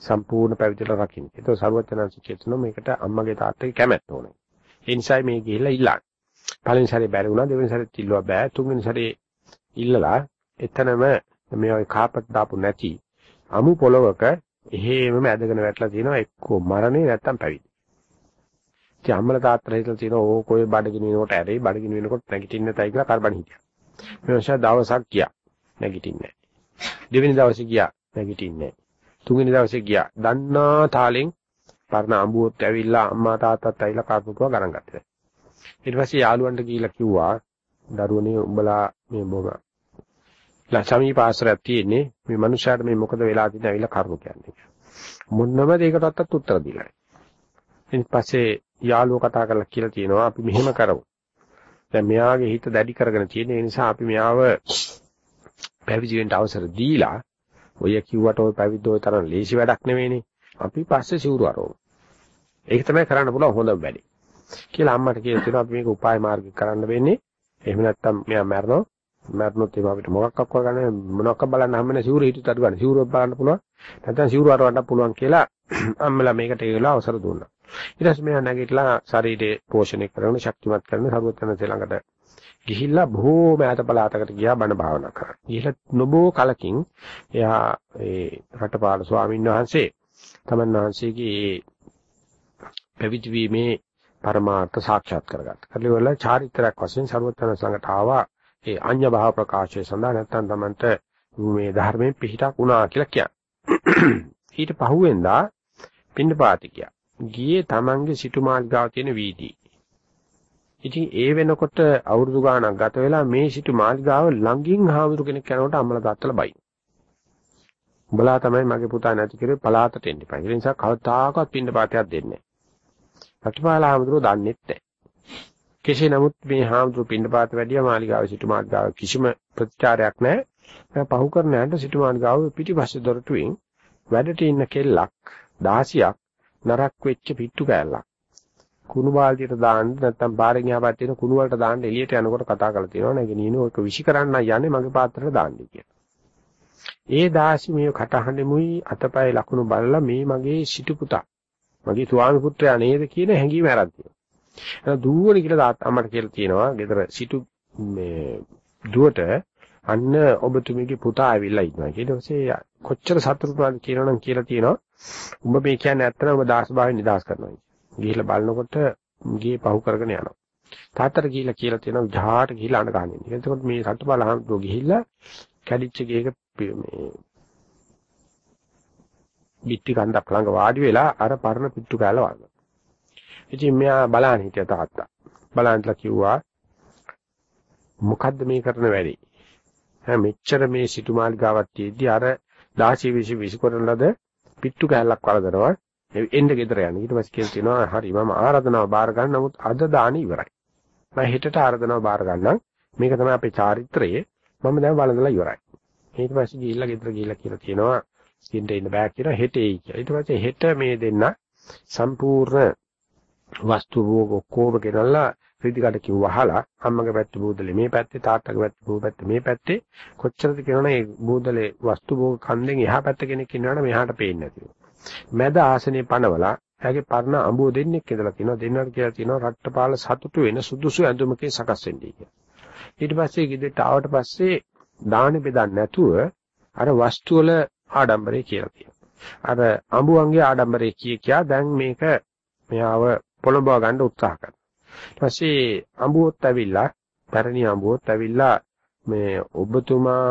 සම්පූර්ණ පැවිදිලා රකින්න. ඒක සර්වචනාංශ කියනවා මේකට අම්මගේ තාත්තගේ කැමැත්ත ඕනේ. ඒ නිසා මේ ගිහිල්ලා ඉල්ලන්න. පළවෙනි සැරේ බැරි වුණා දෙවෙනි සැරේත් ඉල්ලුවා බෑ. තුන්වෙනි සැරේ ඉල්ලලා එතනම මේ ඔය කාපට් දාපු නැති අමු පොලවක එහෙමම ඇදගෙන වැටලා තියෙනවා එක්කෝ මරණේ නැත්තම් පැවිදි. ඉතින් අම්මලා තාත්තලා හිතලා තියෙනවා ඕක ඔය බඩගිනි වෙනකොට ඇරෙයි බඩගිනි වෙනකොට නැගිටින්න නැතයි කියලා කරබන් හිටියා. මේ නිසා දවසක් ගියා නැගිටින්නේ නැහැ. දෙවෙනි දවසේ ගියා නැගිටින්නේ නැහැ. තුන්වෙනි දවසේ ගියා. දන්නා තාලෙන් පරණ අඹුවොත් ඇවිල්ලා අම්මා තාත්තත් ඇවිල්ලා කාපුතුවා ගණන් ගත්තා. ඊට පස්සේ යාළුවන්ට ගිහිල්ලා කිව්වා දරුවනේ උඹලා මේ බොම සමීප ආශ්‍රයක් තියෙන්නේ මේ මනුස්සයාට මේ මොකද වෙලා තියෙන්නේ ඇවිල්ලා කරුණු කියන්නේ. මොන්නම දෙයකටවත් උත්තර දීලා නැහැ. ඊට පස්සේ යාළුවෝ කතා කරලා කියලා තියෙනවා අපි මෙහෙම කරමු. දැන් මෙයාගේ හිත දැඩි කරගෙන තියෙන නිසා අපි මෙයාව පැවිදි වෙන්න අවසර දීලා ඔය කිව්වට ඔය පැවිද්ද ඔය තරම් ලේසි වැඩක් නෙවෙයිනේ. අපි පස්සේ සිවුරු අරවමු. ඒක තමයි කරන්න පුළුවන් හොඳම වැඩේ. කියලා අම්මට කියලා තියෙනවා අපි මේක උපාය මාර්ගික කරන්න වෙන්නේ. එහෙම නැත්නම් මෙයා මැරෙනවා. මරණොත් ඒක අපිට මොකක් අක්ව ගන්න මොනවක් බලන්න හැම වෙලේ සිවුර හිටුත් අඩු ගන්න සිවුර බලන්න පුළුවන් නැත්නම් සිවුර අරවන්න පුළුවන් කියලා අම්මලා මේකට කියලා අවසර දුන්නා ඊට පස්සේ මෙයා නැගිටලා ශරීරේ පෝෂණය කරන ශක්තිමත් කරන සරුවචනසේ ළඟට ගිහිල්ලා බොහෝ මෑත පළාතකට ගියා බණ භාවනා කරා. ගිහිල්ලා නොබෝ කලකින් එයා ඒ රටපාල ස්වාමීන් වහන්සේ තමන් වහන්සේගේ පැවිදි වීමේ පරමාර්ථ සාක්ෂාත් කරගත්තා. කලිවල චාරිත්‍රාක් වශයෙන් සරුවචන සංඝට ආවා ඒ අඤ්ඤ භාව ප්‍රකාශය සඳහා නැත්තම් තමන්ට මේ ධර්මයෙන් පිහිටක් වුණා කියලා කියන්නේ. ඊට පහුවෙන්දා පින්නපාති කියා. ගියේ තමන්ගේ සිටුමාල්ගාව තියෙන වීදී. ඉතින් ඒ වෙනකොට අවුරුදු ගාණක් ගත වෙලා මේ සිටුමාල්ගාව ළඟින් හාමුදුරු කෙනෙක් යනකොට අම්මලා තාත්තලා බයි. උඹලා තමයි මගේ පුතා නැති කරේ පලාතට එන්න එපා. ඒ නිසා කවදාකවත් පින්නපාතයක් දෙන්නේ නැහැ. රටපාල හාමුදුරුවෝ දන්නෙත් නැහැ. කෙසේ නමුත් මේ හාමුදුරු පින්නපාත වැඩිය මාලිගාවේ සිටු මාලිගාව කිසිම ප්‍රතිචාරයක් නැහැ. මම පහු කරන යන්න සිටු මාලිගාව පිටිපස්සේ දොරටුවෙන් වැඩට ඉන්න කෙල්ලක් 16ක් නරක් වෙච්ච පිට්ටු කෑල්ලක්. කුණු බාල්දියට දාන්න නැත්නම් බාරෙන් යහපත් තියෙන කුණු වලට දාන්න එළියට යනකොට කතා කරලා තියෙනවා නේද නීනු ඔක විශ් කරන්න යන්නේ මගේ පාත්‍රයට දාන්න කියලා. ඒ දාසි මේ කටහඬෙමුයි අතපය ලකුණු බලලා මේ මගේ සිටු පුතා මගේ ස්වාමි පුත්‍රයා නේද කියන හැඟීම ආරම්භ දුවන කියලා තාත්තා අම්මට කියලා තියෙනවා ගෙදර සිටු මේ දුවට අන්න ඔබතුමීගේ පුතා ඇවිල්ලා ඉන්නවා. ඊට පස්සේ කොච්චර සතුටුද කියනවනම් කියලා තියෙනවා. උඹ මේ කියන්නේ ඇත්තටම ඔබ දාස භාවයෙන් නිදහස් කරනවා. ගිහිල්ලා බලනකොට ගියේ පහු කරගෙන යනවා. තාත්තට ගිහිල්ලා කියලා තියෙනවා විජහාට ගිහිල්ලා අඬ ගන්න. එතකොට මේ රටබල හම්දෝ ගිහිල්ලා කැඩිච්ච ගේක මේ පිටි කන්දක් ළඟ වාඩි වෙලා අර පරණ පිට්ටු කාලා වගේ. ඉතින් මෙයා බලන්න හිටියා තාත්තා. බලන්නලා කිව්වා මොකද්ද මේ කරන වැඩේ? හැ මෙච්චර මේ සිටුමාල් ගාවක් තියෙද්දි අර 16 20 20 කරලද පිට්ටු කැලක් වලදනවා. එන්න ගෙදර යන්න. ඊට පස්සේ කියලා තියෙනවා හරි මම ආරාධනාව බාර ගන්න නමුත් අද දාන ඉවරයි. මම හෙටට ආරාධනාව බාර ගන්නම්. මේක තමයි අපේ චාරිත්‍රය. මම දැන් වළඳලා ඉවරයි. ඊට පස්සේ ගිහිල්ලා ගෙදර ගිහිල්ලා කියලා කියනවා ඉන්න ඉන්න බෑ කියලා හෙටේයි කියලා. ඊට පස්සේ හෙට මේ දෙන්න සම්පූර්ණ වස්තු භෝග ඔක්කොම ගෙනල්ලා රීතිකඩකින් වහලා අම්මගේ පැත්තේ බූදලේ මේ පැත්තේ තාත්තගේ පැත්තේ බූ පැත්තේ මේ පැත්තේ කොච්චරද කියනවනේ මේ බූදලේ වස්තු භෝග කන්දෙන් එහා පැත්ත කෙනෙක් ඉන්නවනම් මෙහාට පේන්නේ නැතිව. මැද ආසනේ පනවලා එයාගේ පරණ අඹුව දෙන්නෙක් ඉඳලා තිනවා දෙන්නාට කියලා තිනවා රට්ටපාල සතුටු වෙන සුදුසු ඇඳුමකින් සකස් වෙන්නේ කියලා. ඊට පස්සේ ගෙදරට ආවට පස්සේ දාන බෙදන්නේ නැතුව අර වස්තු වල ආඩම්බරේ කියලා කියනවා. අර අඹුවන්ගේ ආඩම්බරේ කිය කියා දැන් මේක මෙයාව පොළඹව ගන්න උත්සාහ කරනවා. ඊට පස්සේ අඹුවොත් ඇවිල්ලා පැරණි අඹුවොත් ඇවිල්ලා මේ ඔබතුමා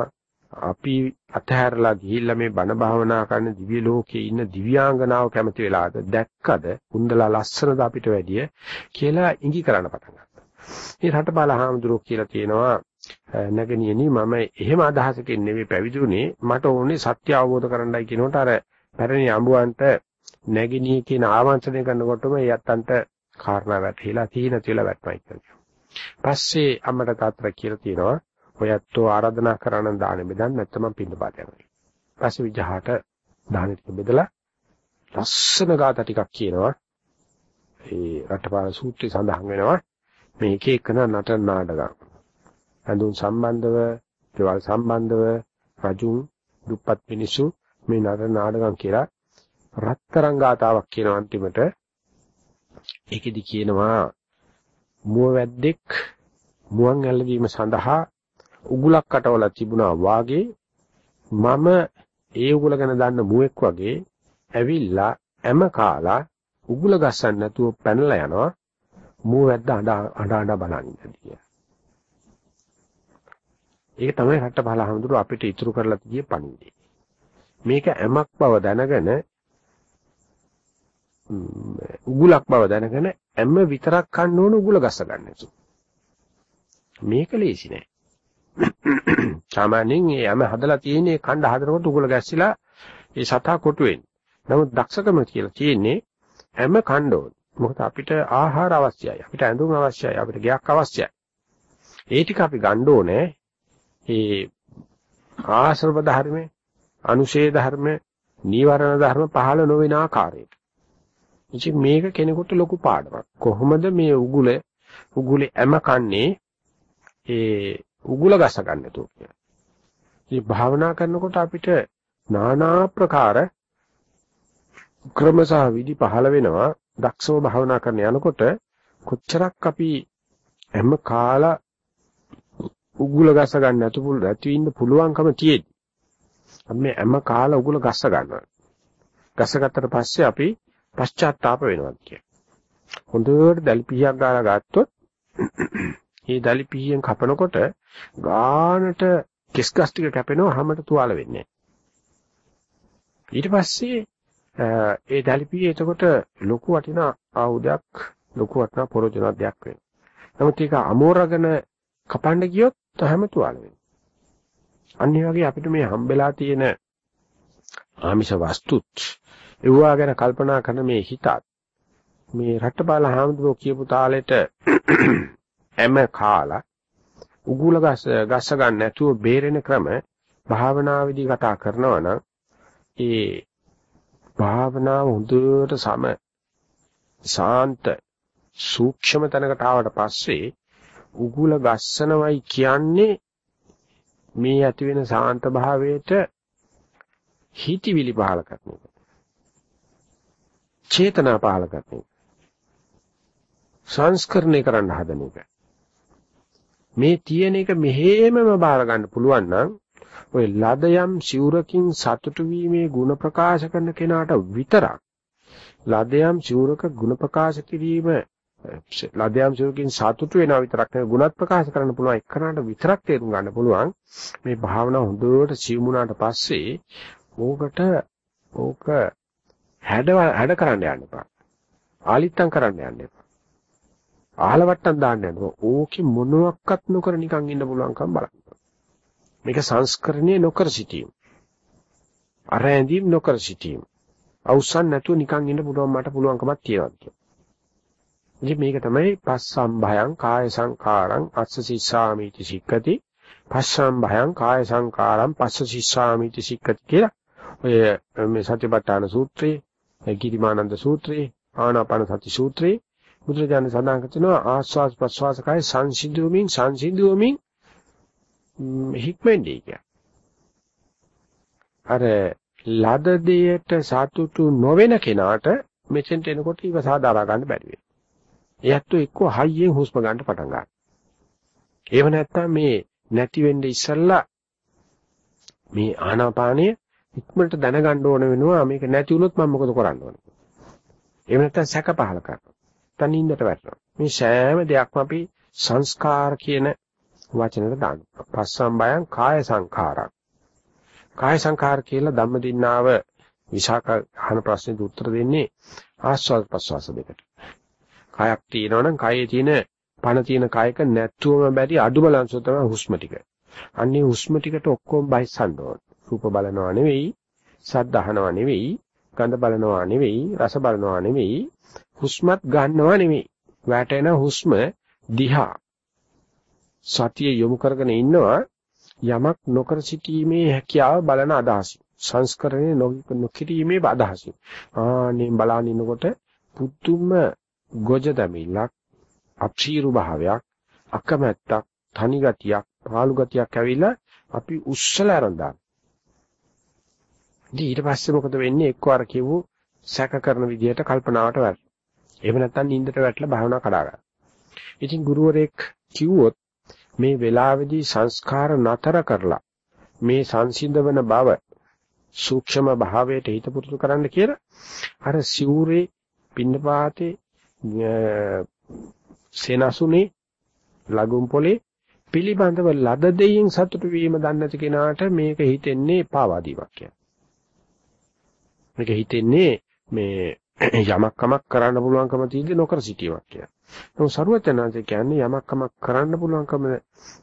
අපි අතහැරලා ගිහිල්ලා මේ බණ භාවනා කරන දිව්‍ය ලෝකයේ ඉන්න දිව්‍යාංගනාව කැමති වෙලාද දැක්කද උන්දලා ලස්සනද අපිට වැඩිය කියලා ඉඟි කරන්න පටන් ගත්තා. මේ රටපාල හාමුදුරුවෝ කියලා තියෙනවා නැගණියනි මම එහෙම අදහසකින් නෙවෙයි පැවිදුනේ මට ඕනේ සත්‍ය අවබෝධ කරගන්නයි කියනකොට අර පැරණි අඹුවන්ට නැගණිය කියන ආවංශනය කරනකොටම ඒ අත්තන්ට කාරණා වැටහිලා තීන තියලා වැටමයි කියනවා. පස්සේ අම්මට තාත්තට කියලා තියෙනවා ඔයත්ෝ ආරාධනා කරන දානෙ බෙදන්න නැත්නම් පින්න පාත යනවා. පස්සේ විජහාට දානෙ ටික බෙදලා ලස්සන ગાත ටිකක් කියනවා. ඒ රටපාල සූත්‍රය සඳහන් වෙනවා. මේ එක එකන නටන නාටකම්. අඳුන් සම්බන්ධව, දේවල් සම්බන්ධව රජුන් දුප්පත් මිනිසු මේ නටන නාටකම් කියලා රත්තරන් ගාතාවක් කියන අන්තිමට ඒකෙදි කියනවා මුව වැද්දෙක් මුවන් ඇල්ලවීම සඳහා උගුලක් කටවල තිබුණා වාගේ මම ඒ උගුල ගැන දන්න මුවෙක් වගේ ඇවිල්ලා හැම කාලා උගුල ගස්සන්න නැතුව පැනලා යනවා මුව වැද්ද අඬ අඬ අඬ බලන්නේ කියලා. ඒක තමයි රට්ට බලහඳුරු අපිට ඉතුරු කරලා තියේ පණිවිඩය. මේක ඇමක් බව දැනගෙන උගුලක් බව දැනගෙන හැම විතරක් කන්න ඕන උගුල ගස්ස ගන්න නැතු. මේක ලේසි නෑ. සාමාන්‍යයෙන් මේ හැම හදලා තියෙන්නේ කණ්ඩ හදනකොට උගුල ගැස්සිලා ඒ සතා කොටු වෙන්නේ. නමුත් දක්ෂකම කියලා තියෙන්නේ හැම කණ්ඩ ඕන. මොකද අපිට ආහාර අවශ්‍යයි. අපිට ඇඳුම් අවශ්‍යයි. අපිට ගයක් අවශ්‍යයි. ඒ ටික අපි ගන්න ඕනේ. ඒ ආශ්‍රව ධර්මයේ, අනුශේධ ධර්ම, නීවරණ ධර්ම පහළ නොවන ආකාරයට. ඉතින් මේක කෙනෙකුට ලොකු පාඩමක්. කොහොමද මේ උගුල උගුලේ හැම කන්නේ ඒ උගුල ගස ගන්නතෝ කියලා. මේ භාවනා කරනකොට අපිට নানা ප්‍රකාර ක්‍රමසහ විදි පහළ වෙනවා. දක්ෂව භාවනා කරන යනකොට කොච්චරක් අපි හැම කාලා උගුල ගස ගන්න නැතු නැති ඉන්න පුළුවන්කම තියෙද්දි අපි මේ හැම කාලා උගුල ගස ගන්නවා. ගස ගත්තට පස්සේ අපි පශ්චාත්තාප වෙනවා කියන්නේ. හොඳට දල්පියක් ගාලා ගත්තොත් මේ දලිපියෙන් කපනකොට ගානට කෙස් ගස් ටික කැපෙනවා හැමත තුවාල වෙන්නේ ඊට පස්සේ ඒ දලිපිය එතකොට ලොකු වටිනා ආයුධයක් ලොකු වටිනා පරෝජනක් දෙයක් වෙනවා. නමුත් ඒක අමෝරගෙන කපන්න ගියොත් හැම තුවාල වෙනවා. අනිත් වගේ අපිට මේ හම්බෙලා තියෙන ආමිෂ වස්තුත් ඒවා ගැන කල්පනා කරන මේ හිතත් මේ රට්ටපාල හාමුදුරුවෝ කියපු තාලෙට හැම කාලා උගුල ගස් ගස්ස ගන්න නැතුව බේරෙන ක්‍රම භාවනාවේදී කතා කරනවා නම් ඒ භාවනාව හොඳට සම සාන්ත සූක්ෂම තැනකට ආවට පස්සේ උගුල ගස්සනවයි කියන්නේ මේ ඇති වෙන සාන්ත භාවයට හිතවිලි පහල කරන එක. චේතනා පහල කරන එක. සංස්කරණය කරන්න හදන එක. මේ තියෙන එක මෙහෙමම බාර ගන්න පුළුවන් නම් ඔය ලද යම් සිවුරකින් සතුටු වීමේ ಗುಣ ප්‍රකාශ කරන කෙනාට විතරක් ලද යම් සිවුරක ಗುಣ ප්‍රකාශ කිරීම ලද යම් සිවුරකින් සතුටු වෙනවා විතරක් නෙවෙයි ಗುಣත් ප්‍රකාශ කරන්න පුළුවන් එක්කනට විතරක් තේරුම් ගන්න පුළුවන් මේ භාවනාව හොඳට සිවුමුණාට පස්සේ ඕකට ඕක හැඩ හැඩ කරන්න යන්න එපා. ආලිත්තම් කරන්න යන්න එපා. ආලවට්ටම් දාන්න යනවා. ඕකේ මොනවත් නොකර නිකන් ඉන්න පුළුවන්කම් බලන්න. මේක සංස්කරණය නොකර සිටීම. අරැඳීම් නොකර සිටීම. අවසන් නැතුව නිකන් ඉන්න පුළුවන් මට පුළුවන්කමක් තියෙනවා ඉතින් මේක තමයි පස්සම් භයං කාය සංකාරං අස්ස සිස්සාමිති සික්කති පස්සම් භයං කාය සංකාරං පස්ස සිස්සාමිති සික්කති කියලා ඔය මේ සත්‍යපට්ඨාන සූත්‍රයේ ගිරිමානන්ද සූත්‍රයේ ආනාපාන සති සූත්‍රයේ බුදුරජාණන් සඳහන් කරනවා ආස්වාස් ප්‍රස්වාස කය සංසිඳුවමින් සංසිඳුවමින් හික්මෙන්නේ කියලා. අර ලද දෙයට සතුටු නොවන කෙනාට මෙතෙන්ට එනකොට ඊව සාදාරා ගන්න බැරි වෙනවා. එයත් එක්ක හයියෙන් හුස්ම ගන්න පටන් ගන්නවා. ඒව නැත්තම් මේ නැති වෙන්න ඉස්සල්ලා මේ ආනාපානය ඉක්මනට දැනගන්න ඕන වෙනවා මේක නැති වුණොත් මම මොකද කරන්න ඕන. එහෙම නැත්තම් සැක පහල කරනවා. තනින්දට වැටෙනවා. මේ සෑම දෙයක්ම අපි සංස්කාර කියන වචනෙට දානවා. පස්සම් බයං කාය සංඛාරක්. කාය සංඛාර කියලා ධම්මදින්නාව විශාක අහන ප්‍රශ්නෙට උත්තර දෙන්නේ ආස්වාද ප්‍රසවාස දෙකට. කයක් තියෙනවනම් කයේ තියෙන පණ තියෙන කයක නැත්තුවම බැරි අඩු බලංශය තමයි හුස්ම ටික. අන්නේ හුස්ම ටිකට ඔක්කොම බයිස්සන්න ඕන. රූප බලනවා නෙවෙයි, ශබ්ද අහනවා නෙවෙයි, ගඳ බලනවා නෙවෙයි, රස බලනවා නෙවෙයි, හුස්මත් ගන්නවා නෙවෙයි. වැටෙන හුස්ම දිහා සතිය යොමු කරගෙන ඉන්නවා යමක් නොකර සිටීමේ හැකියාව බලන අදහසින්. සංස්කරණය නොකිරීමේ අදහසින්. ආනේ බලාන ඉන්නකොට පුදුම ගොජ දමිලක් අප්ෂීරු භාවයක් අකමැත්තක් තනි ගතියක් පාළු ගතියක් ඇවිල්ලා අපි උස්සලා අරන්දා. ඉතින් ඊට පස්සේ මොකද වෙන්නේ එක්ක අර කිව්ව සැක කරන විදිහට කල්පනාවට වැටෙනවා. එහෙම නැත්නම් නින්දට වැටලා භාවනා කඩා ගන්නවා. ඉතින් ගුරුවරයෙක් කිව්වොත් මේ වෙලාවේදී සංස්කාර නතර කරලා මේ සංසිඳවන බව සූක්ෂම භාවයට හිත පුරුදු කරන්න කියලා අර සිවුරේ පින්නපාතේ සේනසුනේ ලගුම් පොලේ පිළිබඳව ලද දෙයින් සතුටු වීම දන්නේ නැති කෙනාට මේක හිතෙන්නේ පාවාදීමක් කියලා. මේක හිතෙන්නේ මේ යමක් කමක් කරන්න පුළුවන්කම තියෙද්දි නොකර සිටීමක් කියලා. නමුත් සරුවචනාංශ කියන්නේ යමක් කමක් කරන්න පුළුවන්කම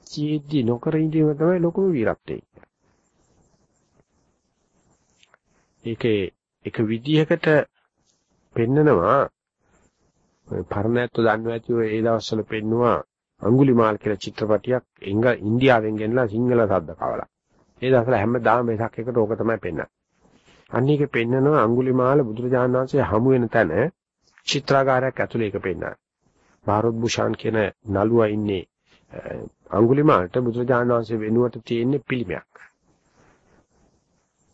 තියෙද්දි නොකර ඉඳීම තමයි ලොකුම වීරත්වය. ඒකේ එක විදිහකට පෙන්නනවා පරණැත්තු දන්නවා ඇති ඔය ඒ දවස්වල පෙන්නවා අඟුලිමාල් කියලා චිත්‍රපටියක් එංග ඉන්දියාවෙන් ගෙනලා සිංහල සද්ද කවලා. ඒ දවස්වල හැමදාම මේසක් එකට ඕක තමයි පෙන්වන්නේ. අන්න ඒක පෙන්නනවා අඟුලිමාල බුදුරජාණන් වහන්සේ හමු වෙන තැන චිත්‍රාගාරයක් ඇතුලේ ඒක පෙන්නනවා. භාරත් භූෂාන් කියන නළුවා ඉන්නේ අඟුලිමාලට බුදුරජාණන් වහන්සේ වෙනුවට තියෙන පිළිමයක්.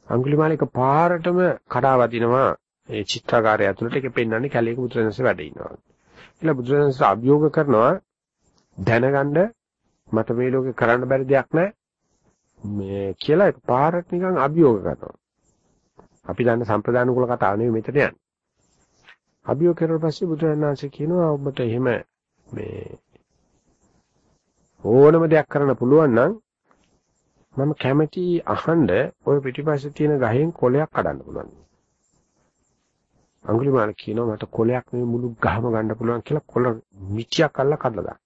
අඟුලිමාල එක පාරටම කඩා වදිනවා ඒ චිත්‍රාගාරය ඇතුළට ඒක පෙන්වන්නේ කැලේක බුදුරජාණන්සේ වැඩ ඉන්නවා. කියලා බුදුරජාණන්සේ අභියෝග කරනවා දැනගන්න මට මේ ලෝකේ කරන්න බැරි දෙයක් නැහැ. මේ කියලා එක පාරට නිකන් අභියෝග කරනවා. අපි දන්න සම්ප්‍රදාන කුල කතාව නෙවෙයි මෙතන යන්නේ. අභියෝග කරලා පස්සේ බුදුරජාණන්සේ කියනවා ඔබට එහෙම මේ ඕනම දෙයක් කරන්න පුළුවන් නම් මම කැමැති අහන්න ওই පිටිපස්සේ තියෙන ගහෙන් කොලයක් කඩන්න පුළුවන්. අඟුලිමාල කියනවා මට කොලයක් නෙවෙයි මුළු ගහම ගන්න පුළුවන් කියලා කොල මිටියක් අල්ල කඩලා දාන්න.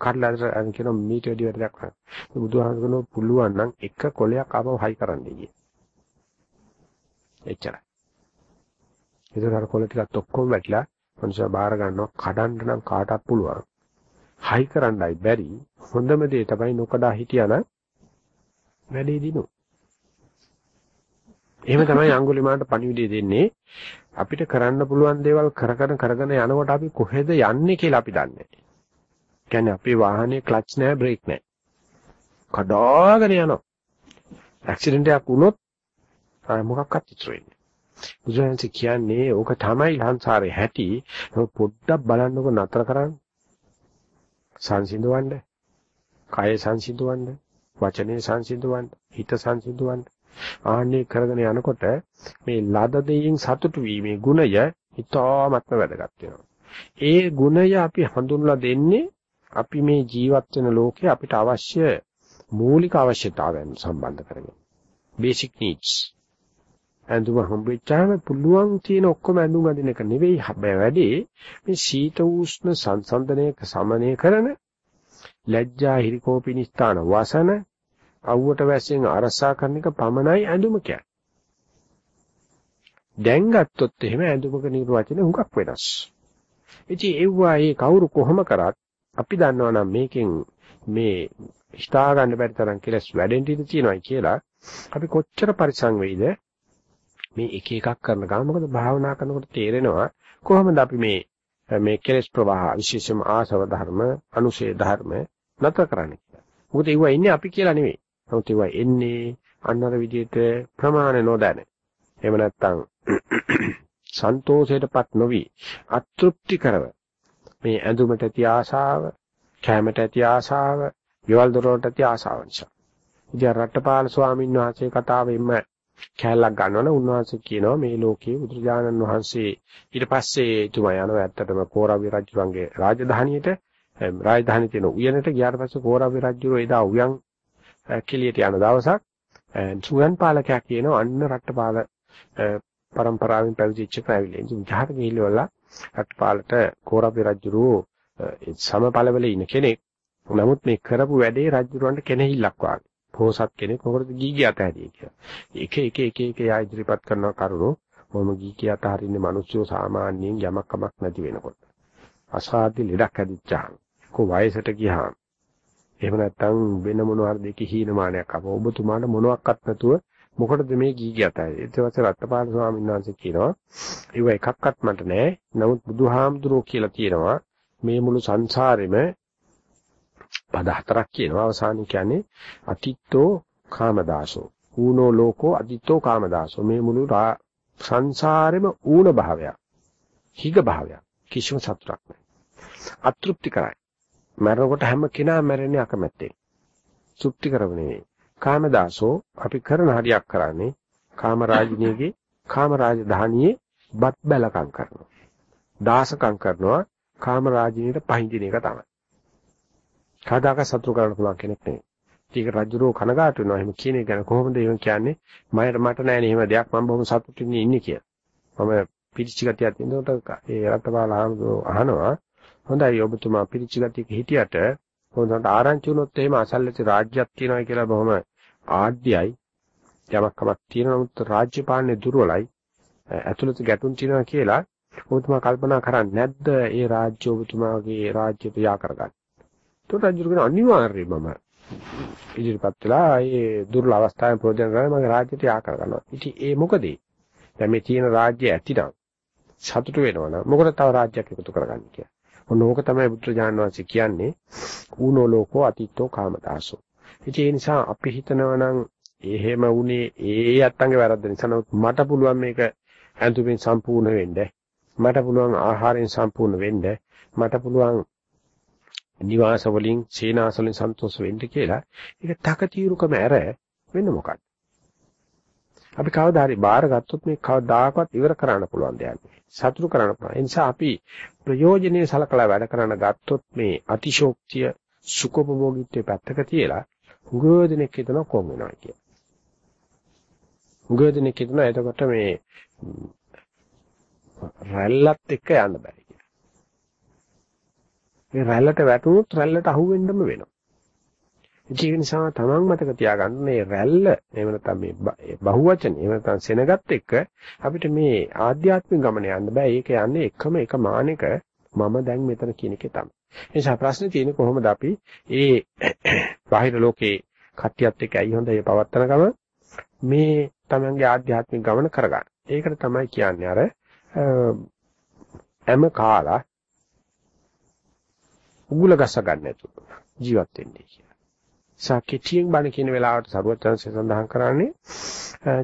කඩලා අර කියනවා මීට වැඩි වැඩක් කරන්න. බුදුහාමුදුරුවෝ පුළුවන් නම් එක කොලයක් ආපහු හයි කරන්න ඉන්නේ. එච්චරයි. ඒතර අර කොල ටිකත් ඔක්කොම වැටිලා මනුෂයා බාර ගන්නවා කඩන්න නම් කාටවත් පුළුවන්. හයි කරන්නයි බැරි. හොඳම දේ තමයි නොකඩා හිටියානම් වැඩේ දිනු. එහෙම තමයි අඟුලිමාලට පණිවිඩය දෙන්නේ. අපිට කරන්න පුළුවන් දේවල් කරගෙන කරගෙන යනකොට අපි කොහෙද යන්නේ කියලා අපි දන්නේ නැහැ. කියන්නේ අපේ වාහනේ ක්ලච් නැහැ බ්‍රේක් නැහැ. කඩාගෙන යනවා. ඇක්සිඩන්ට් එකක් වුණොත් මොකක්වත් ඉතුරු වෙන්නේ. බුදුරජාණන් කියන්නේ ඕක තමයි සංසාරේ හැටි. පොඩ්ඩක් බලන්නකො නතර කරන්න. සංසිඳවන්න. කය සංසිඳවන්න. වචනේ සංසිඳවන්න. හිත සංසිඳවන්න. ආන්නේ කරගෙන යනකොට මේ ලද දෙයින් සතුටු වීමේ ගුණය ඉතාමත්ම වැදගත් වෙනවා. ඒ ගුණය අපි හඳුන්ලා දෙන්නේ අපි මේ ජීවත් වෙන ලෝකේ අපිට අවශ්‍ය මූලික අවශ්‍යතාවයන් සම්බන්ධ කරගෙන. basic needs. ඇඳුම හම්බෙච්චාම පුළුවන් තියෙන ඔක්කොම ඇඳුම් අඳින එක නෙවෙයි හැබැයි වැඩේ මේ සීත උෂ්ණ සංසන්දනයක සමනය කරන ලැජ්ජා හිරිකෝපිනි ස්ථාන වසන අවුවට වැස්සෙන් අරසා කරන එක පමණයි ඇඳුම කියන්නේ. දැන් ගත්තොත් එහෙම ඇඳුමක නිර්වචන හුඟක් වෙනස්. ඉතින් ඒවා ඒ කවුරු කොහොම කරත් අපි දන්නවා නම් මේකෙන් මේ හිතා ගන්න බැරි තරම් කෙලස් වැඩෙන්න ඉඩ තියෙනවායි කියලා අපි කොච්චර පරිසං වෙයිද මේ එක එකක් කරන ගමන් මොකද භාවනා කරනකොට තේරෙනවා කොහොමද අපි මේ මේ කෙලෙස් ප්‍රවාහ විශේෂම ආසව ධර්ම, අනුශේ ධර්ම නතර කරන්න කියලා. මොකද ඒවා ඉන්නේ අපි කියලා නෙවෙයි. නමුත් ඒවා එන්නේ අන්නර විදිහට ප්‍රමාණ නොදැන. එහෙම නැත්නම් සන්තෝෂයටපත් නොවි අතෘප්ති කරව මේ ඇඳුමට ඇති ආශාව, කැමට ඇති ආශාව, ගෙවල් දොරවලට ඇති ආශාව නිසා. ඉතින් රට්ටපාල ස්වාමීන් වහන්සේ කතාවෙම කැලලක් ගන්නවනේ උන්වහන්සේ කියනවා මේ ලෝකයේ බුදුරජාණන් වහන්සේ ඊට පස්සේ එතුමා යනවා ඇත්තටම කෝරවි රජුගේ රාජධානියට රාජධානිය තියෙන උයනට ගියාට පස්සේ කෝරවි රජු එදා උයන් කෙලියට යන දවසක් සුයන් පාලකයා කියනවා අන්න රට්ටපාල පරම්පරාවෙන් පැවිදිච්ච කෑවිලෙන් ඉතින් ජහට ගිහිල්ලා රට්ටපාලට කෝරවි රජු සමපලවල ඉන්න කෙනෙක්. නමුත් මේ කරපු වැඩේ රජුරවන්ට කෙනෙහිල්ලක් වාගේ. පෝසත් කෙනෙක් මොකටද ගීගී අතහැරියේ කියලා. එක එක එක එක යා ඉදිරිපත් කරන කරුණු මොම ගීගී අතහරින්නේ මිනිස්සු සාමාන්‍යයෙන් යමක් කමක් නැති වෙනකොට. අසාධ්‍ය ලෙඩක් හැදිච්චාම. කො වයසට ගියාම. එහෙම නැත්නම් වෙන මොනවා හරි දෙක හීනමානයක් අප ඔබතුමාට මොනවත් නැතුව මොකටද මේ ගීගී අතහැරියේ? ඊට පස්සේ රත්පාල ස්වාමීන් වහන්සේ කියනවා ඒව එකක්වත් මට නෑ. නමුත් බුදුහාමුදුරුවෝ කියලා කියනවා මේ මුළු සංසාරෙම පද හතරක් කියනවා. අවසානයේ කියන්නේ අතිත්තෝ කාමදාසෝ. ඌනෝ ලෝකෝ අතිත්තෝ කාමදාසෝ. මේ මුළු සංසාරෙම ඌන භාවයක්. හිග භාවයක්. කිසිම සතුටක් නැහැ අතෘප්ති කරයි. මරනකොට හැම කෙනා මැරෙන්නේ අකමැත්තෙන් තෘප්ති කරව නෙවෙයි කාමදාසෝ අපි කරන හරියක් කරන්නේ කාමරාජිනියගේ කාමරාජධානියේ බත් බැලකම් කරනවා දාසකම් කරනවා කාමරාජිනියට පහඳින එක තමයි කවදාක සතුරු කරන්න පුළුවන් කෙනෙක් නෙවෙයි. ඒක රජුරෝ කනගාටු වෙනවා. එහෙම කියන එක ගැන කොහොමද එහෙම කියන්නේ? මට මට නෑනේ එහෙම දෙයක්. මම බොහොම සතුටින් ඉන්නේ කියලා. මම පිරිච්ච ගතියක් තියෙනකොට ඒ රත්පාල අහනවා. හොඳයි ඔබතුමා පිරිච්ච ගතියක හිටියට හොඳට ආරංචි වුණොත් එහෙම අසල්ලති රාජ්‍යයක් තියෙනවා කියලා බොහොම ආඩ්‍යයි. යමක් කමක් තියෙන නමුත් රාජ්‍ය පාලනේ දුර්වලයි. ඇතුළත ගැටුම් තියෙනවා කියලා ඔබතුමා කල්පනා කරන්නේ නැද්ද? ඒ රාජ්‍ය ඔබතුමාගේ රාජ්‍යයට යා කරගන්න. ඒකට රජු කියන අනිවාර්යයෙන්ම ඉදිරිපත් වෙලා ඒ දුර්ල අවස්ථාවෙන් ප්‍රයෝජන ගන්න මගේ රාජ්‍යයට යා කරගන්නවා. ඉතින් ඒ මොකද? දැන් මේ තියෙන රාජ්‍ය ඇතිනම් සතුටු වෙනවනම් මොකද තව රාජ්‍යයක් එකතු කරගන්න කියලා. ඔන්න ඕක තමයි බුදුරජාණන් වහන්සේ කියන්නේ ඌනෝ ලෝකෝ අතිත්තෝ කාමදාසෝ. ඉතින් ඒ නිසා අපි හිතනවා නම් එහෙම වුණේ ඒ යත්තන්ගේ වැරද්ද නිසා නමුත් මට පුළුවන් මේක ඇඳුමින් සම්පූර්ණ වෙන්න. මට පුළුවන් ආහාරයෙන් සම්පූර්ණ වෙන්න. මට පුළුවන් නිවාස වලින් සීනාස වලින් සන්තෝෂ වෙන්න කියලා ඒක තකතිරුකම ඇර වෙන මොකක්ද අපි කවදා හරි බාරගත්තොත් මේ කවදාකවත් ඉවර කරන්න පුළුවන් දෙයක් නෙවෙයි සතුටු කරන්න පුළුවන් ඒ නිසා අපි ප්‍රයෝජනෙයි සලකලා වැඩ කරන්න ගත්තොත් මේ අතිශෝක්තිය සුඛෝපභෝගීත්වයේ පැත්තක තියලා හුඟෝදෙනෙක් හිතන කොම් වෙනවා කිය. හුඟෝදෙනෙක් හිතන එතකොට මේ රැල්ලත් එක්ක යන්න බෑ. මේ රැල්ලට වැටුනොත් රැල්ලට අහු වෙන්නම වෙනවා. ඒක නිසා තමන් මතක තියාගන්න මේ රැල්ල එහෙම නැත්නම් මේ බහුවචන එහෙම නැත්නම් සෙනගත් එක්ක අපිට මේ ආධ්‍යාත්මික ගමන යන්න බෑ. ඒක යන්නේ එකම එක මානෙක මම දැන් මෙතන කියන එකේ තමයි. ඒ නිසා ප්‍රශ්නේ තියෙන්නේ කොහොමද අපි ඒ බාහිර ලෝකේ කට්ටියත් එක්ක ඇයි හොඳ ඒ පවත්තන ගම මේ තමන්ගේ ආධ්‍යාත්මික ගමන කරගන්න. ඒකට තමයි කියන්නේ අර එම කාලා උගුල ගස ගන්න නැතුව ජීවත් වෙන්නේ කියලා. සාකිටියෙන් බණ කියන වෙලාවට සරුවචන්සේ සඳහන් කරන්නේ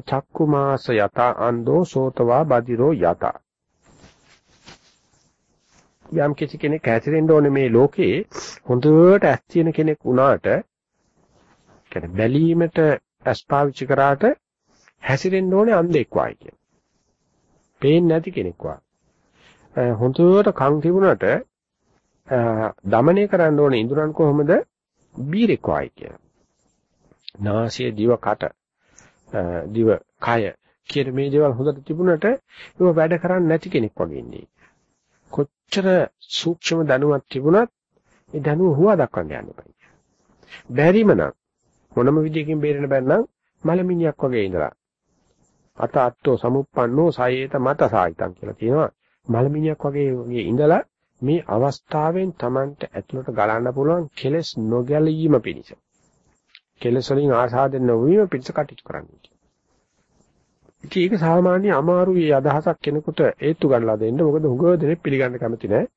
චක්කු මාස යත අන්දෝ සෝතවා බදිරෝ යත. යම් කිසි කෙනෙක් ඇතිරෙන්න ඕනේ මේ ලෝකේ හොඳට ඇස් තියෙන කෙනෙක් වුණාට කියන්නේ බැලීමට ඇස් පාවිච්චි කරාට හැසිරෙන්න ඕනේ අන්ධෙක් වායි කියන. පේන්නේ නැති කෙනෙක් වා. හොඳට කන් තිබුණාට දමනය කරන්න ඕනේ ඉඳුරන් කොහොමද බීරෙක් වයි කියලා. නාසය දිව කට දිව කය කියන මේ දේවල් හොඳට තිබුණට ඒක වැඩ කරන්නේ නැති කෙනෙක් වගේ ඉන්නේ. කොච්චර සූක්ෂම දැනුමක් තිබුණත් ඒ දැනුම හුවා දක්වන්න යන්න බෑ. බැරිම නම් මොනම විදියකින් බේරෙන්න බැන්නම් මලමිණියක් වගේ ඉඳලා අත අත්තෝ සමුප්පන්නෝ සායේත මත සායිතං කියලා තියෙනවා. මලමිණියක් වගේ ඉඳලා මේ අවස්ථාවෙන් Tamanට ඇතුළට ගලන්න පුළුවන් කෙලස් නොගැලීම පිණිස. කෙලස් වලින් ආසාදෙන් නොවීම පිණිස කටයුතු කරන්නේ. ඉතින් ඒක සාමාන්‍ය අමාරුයි අදහසක් කෙනෙකුට හේතු ගන්නලා දෙන්න. මොකද හුඟ දෙනෙක් පිළිගන්න කැමති නැහැ.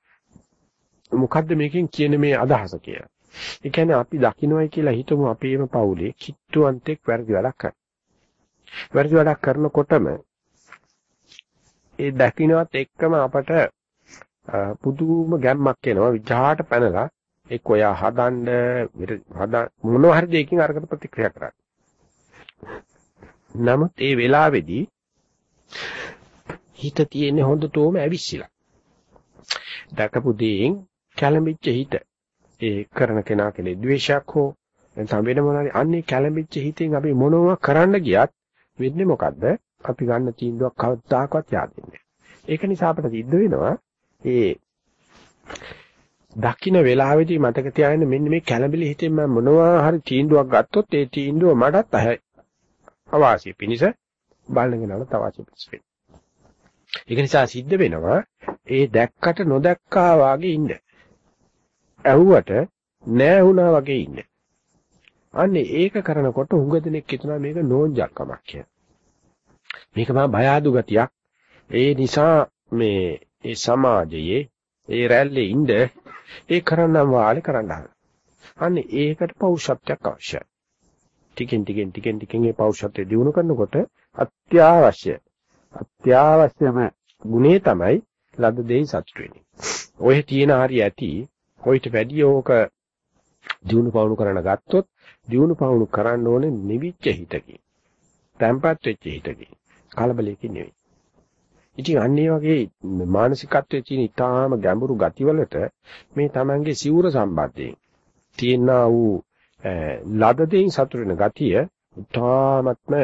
මොකද්ද මේකෙන් කියන මේ අදහස කියලා. ඒ කියන්නේ අපි දකින්නයි කියලා හිතමු අපේම පවුලේ කිට්ටුවන්තෙක් වැරදි වැඩක් කරනවා. වැරදි වැඩක් කරනකොටම ඒ දකින්නවත් එක්කම අපට පුදුම ගැම්මක් එනවා විජහාට පැනලා එක්ක ඔයා හදන්න හදා මොනවා හරි දෙයකින් අරකට ප්‍රතික්‍රියා කරන්න. නමුත් ඒ වෙලාවේදී හිත තියෙන්නේ හොඳටම ඇවිස්සিলা. දැකපු දේෙන් කැළඹිච්ච හිත ඒ කරන කෙනා කෙලේ ද්වේෂයක් හෝ නැත්නම් වෙන මොනවාරි අන්නේ කැළඹිච්ච හිතෙන් අපි මොනවා කරන්න ගියත් වෙන්නේ මොකද්ද? අපි ගන්න තීන්දුවක් කවදාකවත් yaadෙන්නේ ඒක නිසා අපිට සිද්ධ වෙනවා ඒ දකින්න වෙලාවේදී මතක තියාගන්න මෙන්න මේ කැළඹිලි හිතෙන් මම මොනවා හරි තීන්දුවක් ගත්තොත් ඒ තීන්දුව මටත් අවාසිය පිණිස බලනගෙනම තවාසිය පිණිස වෙනවා. ඒක නිසා සිද්ධ වෙනවා ඒ දැක්කට නොදැක්කා වගේ ඉන්න. ඇහුවට නෑ වුණා වගේ ඉන්න. අන්නේ ඒක කරනකොට උඟ දෙනෙක් හිතනවා මේක නෝන්ජක්කමක් කියලා. මේක මා බය අඩු ගතියක්. ඒ නිසා මේ ඒ සමාජයේ ඒ රැල්ලේ ඉඳ ඒ කරන්නම් වාලේ කරන්න අන්නේ ඒකට පෞරුෂත්වයක් අවශ්‍යයි. ටිකෙන් ටිකෙන් ටිකෙන් ටිකෙන් මේ පෞරුෂත්වය දිනු කරනකොට අත්‍යවශ්‍ය අත්‍යවශ්‍යම ගුණේ තමයි ලද දෙයින් සතුට වෙන්නේ. ඔය තියෙන හරිය ඇති කොයිට වැඩි ඕක දිනු පවුණු කරන ගත්තොත් දිනු පවුණු කරන්න ඕනේ නිවිච්ච හිතකින්. තැම්පත් වෙච්ච හිතකින්. කලබලයකින් නෙවෙයි. ඉතින් අන්න ඒ වගේ මානසිකත්වයේ තියෙන ඊටාම ගැඹුරු ගතිවලට මේ Tamange සිවුර සම්බන්ධයෙන් තියෙනා වූ ලද දෙයින් සතුට වෙන ගතිය ඊටාමත්ම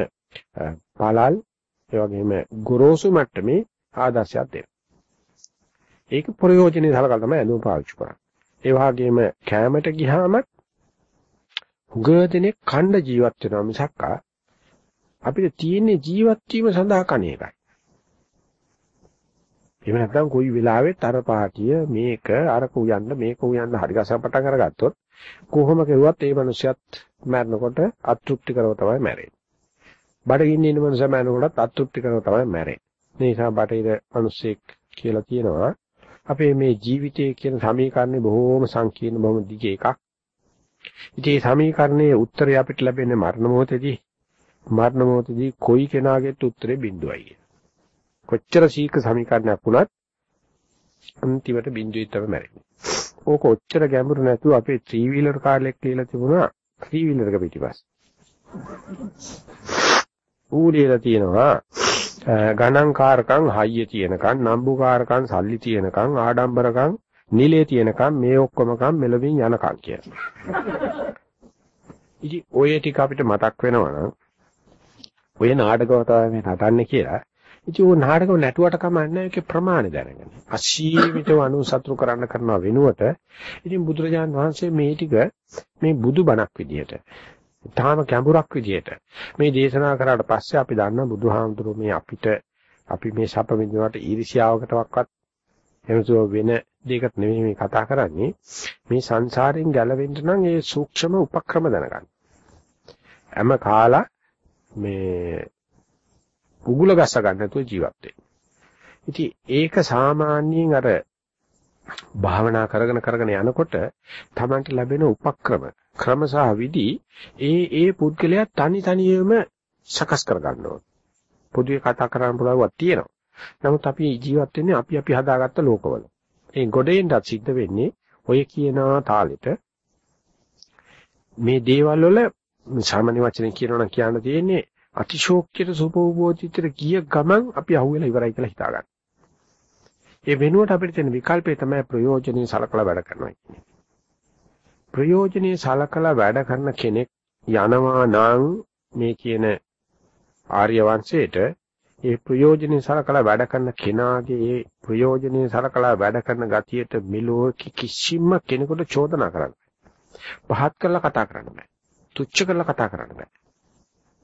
පළල් ඒ වගේම ගොරෝසු මට්ටමේ ආදර්ශයක් දෙනවා. ඒක ප්‍රයෝජනෙයි සලකලා තමයි අනුව පාවිච්චි කරන්නේ. ඒ වගේම කැමයට ගියාම හුඟ දෙනෙක් ඛණ්ඩ ජීවත් වෙනවා මිසක් අපිට තියෙන්නේ ජීවත් වීම සඳහා කණ එකයි. එහෙම නැත්නම් කොයි වෙලාවෙත් අර පාටිය මේක අරක උයන්න මේක උයන්න හරි ගසම පටන් අරගත්තොත් කොහොම කෙරුවත් ඒ මනුස්සයත් මැරෙනකොට අතෘප්ති කරව තමයි මැරෙන්නේ. බඩගින්න ඉන්න මනුස්සයා මැරෙනකොටත් අතෘප්ති කරව තමයි මැරෙන්නේ. මේ නිසා බටේර මිනිස්සෙක් කියලා කියනවා අපේ මේ ජීවිතය කියන සමීකරණේ බොහෝම සංකීර්ණ බොහොම දිග එකක්. ඉතින් මේ සමීකරණයේ උත්තරය අපිට ලැබෙන්නේ මරණ මොහොතේදී. මරණ මොහොතේදී කොයි කෙනාගේත් උත්තරේ බිඳුවයි. කොච්චර සීක සමීකරණයක් වුණත් අන්තිමට බිඳුවේ තමයි මැරෙන්නේ. ඕක ඔච්චර ගැඹුරු නැතුව අපේ ත්‍රී වීලර් කාර්යයක් කියලා තිබුණා ත්‍රී වීලර් එක පිටිපස්ස. ඌලියලා තියෙනවා ගණන්කාරකම් හයිය තියෙනකම් නම්බුකාරකම් සල්ලි තියෙනකම් ආඩම්බරකම් නිලේ තියෙනකම් මේ ඔක්කොමකම් මෙලවින් යනකම් කියලා. ඉතින් ඔය ටික අපිට මතක් වෙනවනම් ඔය නාටකව තමයි මේ නටන්නේ කියලා. ඉතින් ਉਹ නාටකව නැටුවට කමන්නේ ඒකේ ප්‍රමාණය දැනගන්න. අසීමිතව අනුසතුරු කරන්න කරනවා වෙනුවට ඉතින් බුදුරජාන් වහන්සේ මේ ටික මේ බුදු බණක් විදියට තාම ගැඹුරක් විදියට මේ දේශනා කරාට පස්සේ අපි දන්නා බුදුහාමුදුරුවෝ මේ අපිට අපි මේ සැප විඳිනවට ඊර්ෂ්‍යාවකටවත් එනසෝ වෙන දෙයකට නෙමෙයි මේ කතා කරන්නේ මේ සංසාරයෙන් ගැලවෙන්න නම් ඒ සූක්ෂම උපක්‍රම දැනගන්න. හැම කාලා මේ උගුල ගස්ස ගන්න නැතුව ජීවත් වෙන්න. ඉතින් ඒක සාමාන්‍යයෙන් අර භාවනා කරගෙන කරගෙන යනකොට තමන්ට ලැබෙන උපක්‍රම ක්‍රම සහ විදි ඒ ඒ පුද්ගලයා තනි තනියම සකස් කර ගන්න ඕන. පොදුවේ කතා කරන්න පුළුවන්වත් තියෙනවා. නමුත් අපි ජීවත් වෙන්නේ අපි අපි හදාගත්ත ලෝකවල. ඒ ගොඩේන්ට සිද්ධ වෙන්නේ ඔය කියන තාලෙට මේ දේවල් වල සාමාන්‍ය වචනෙන් කියනවා නම් කියන්න තියෙන්නේ අතිශෝක්තියට සුභෝභෝධිතට ගිය ගමන් අපි අහුවෙලා ඉවරයි කියලා හිතා ගන්න. ඒ වෙනුවට අපිට තියෙන විකල්පය තමයි ප්‍රයෝජනෙයි සලකලා වැඩ කරනවා කියන්නේ. ප්‍රයෝජනෙයි සලකලා වැඩ කරන කෙනෙක් යනවා නම් මේ කියන ආර්ය වංශයේට ඒ ප්‍රයෝජනෙයි සලකලා වැඩ කරන කෙනාගේ ඒ ප්‍රයෝජනෙයි සලකලා වැඩ කරන ගතියට මෙලෝ කිසිම කෙනෙකුට චෝදනා කරන්න පහත් කරලා කතා කරන්න බෑ. තුච්ච කරලා කතා කරන්න බෑ.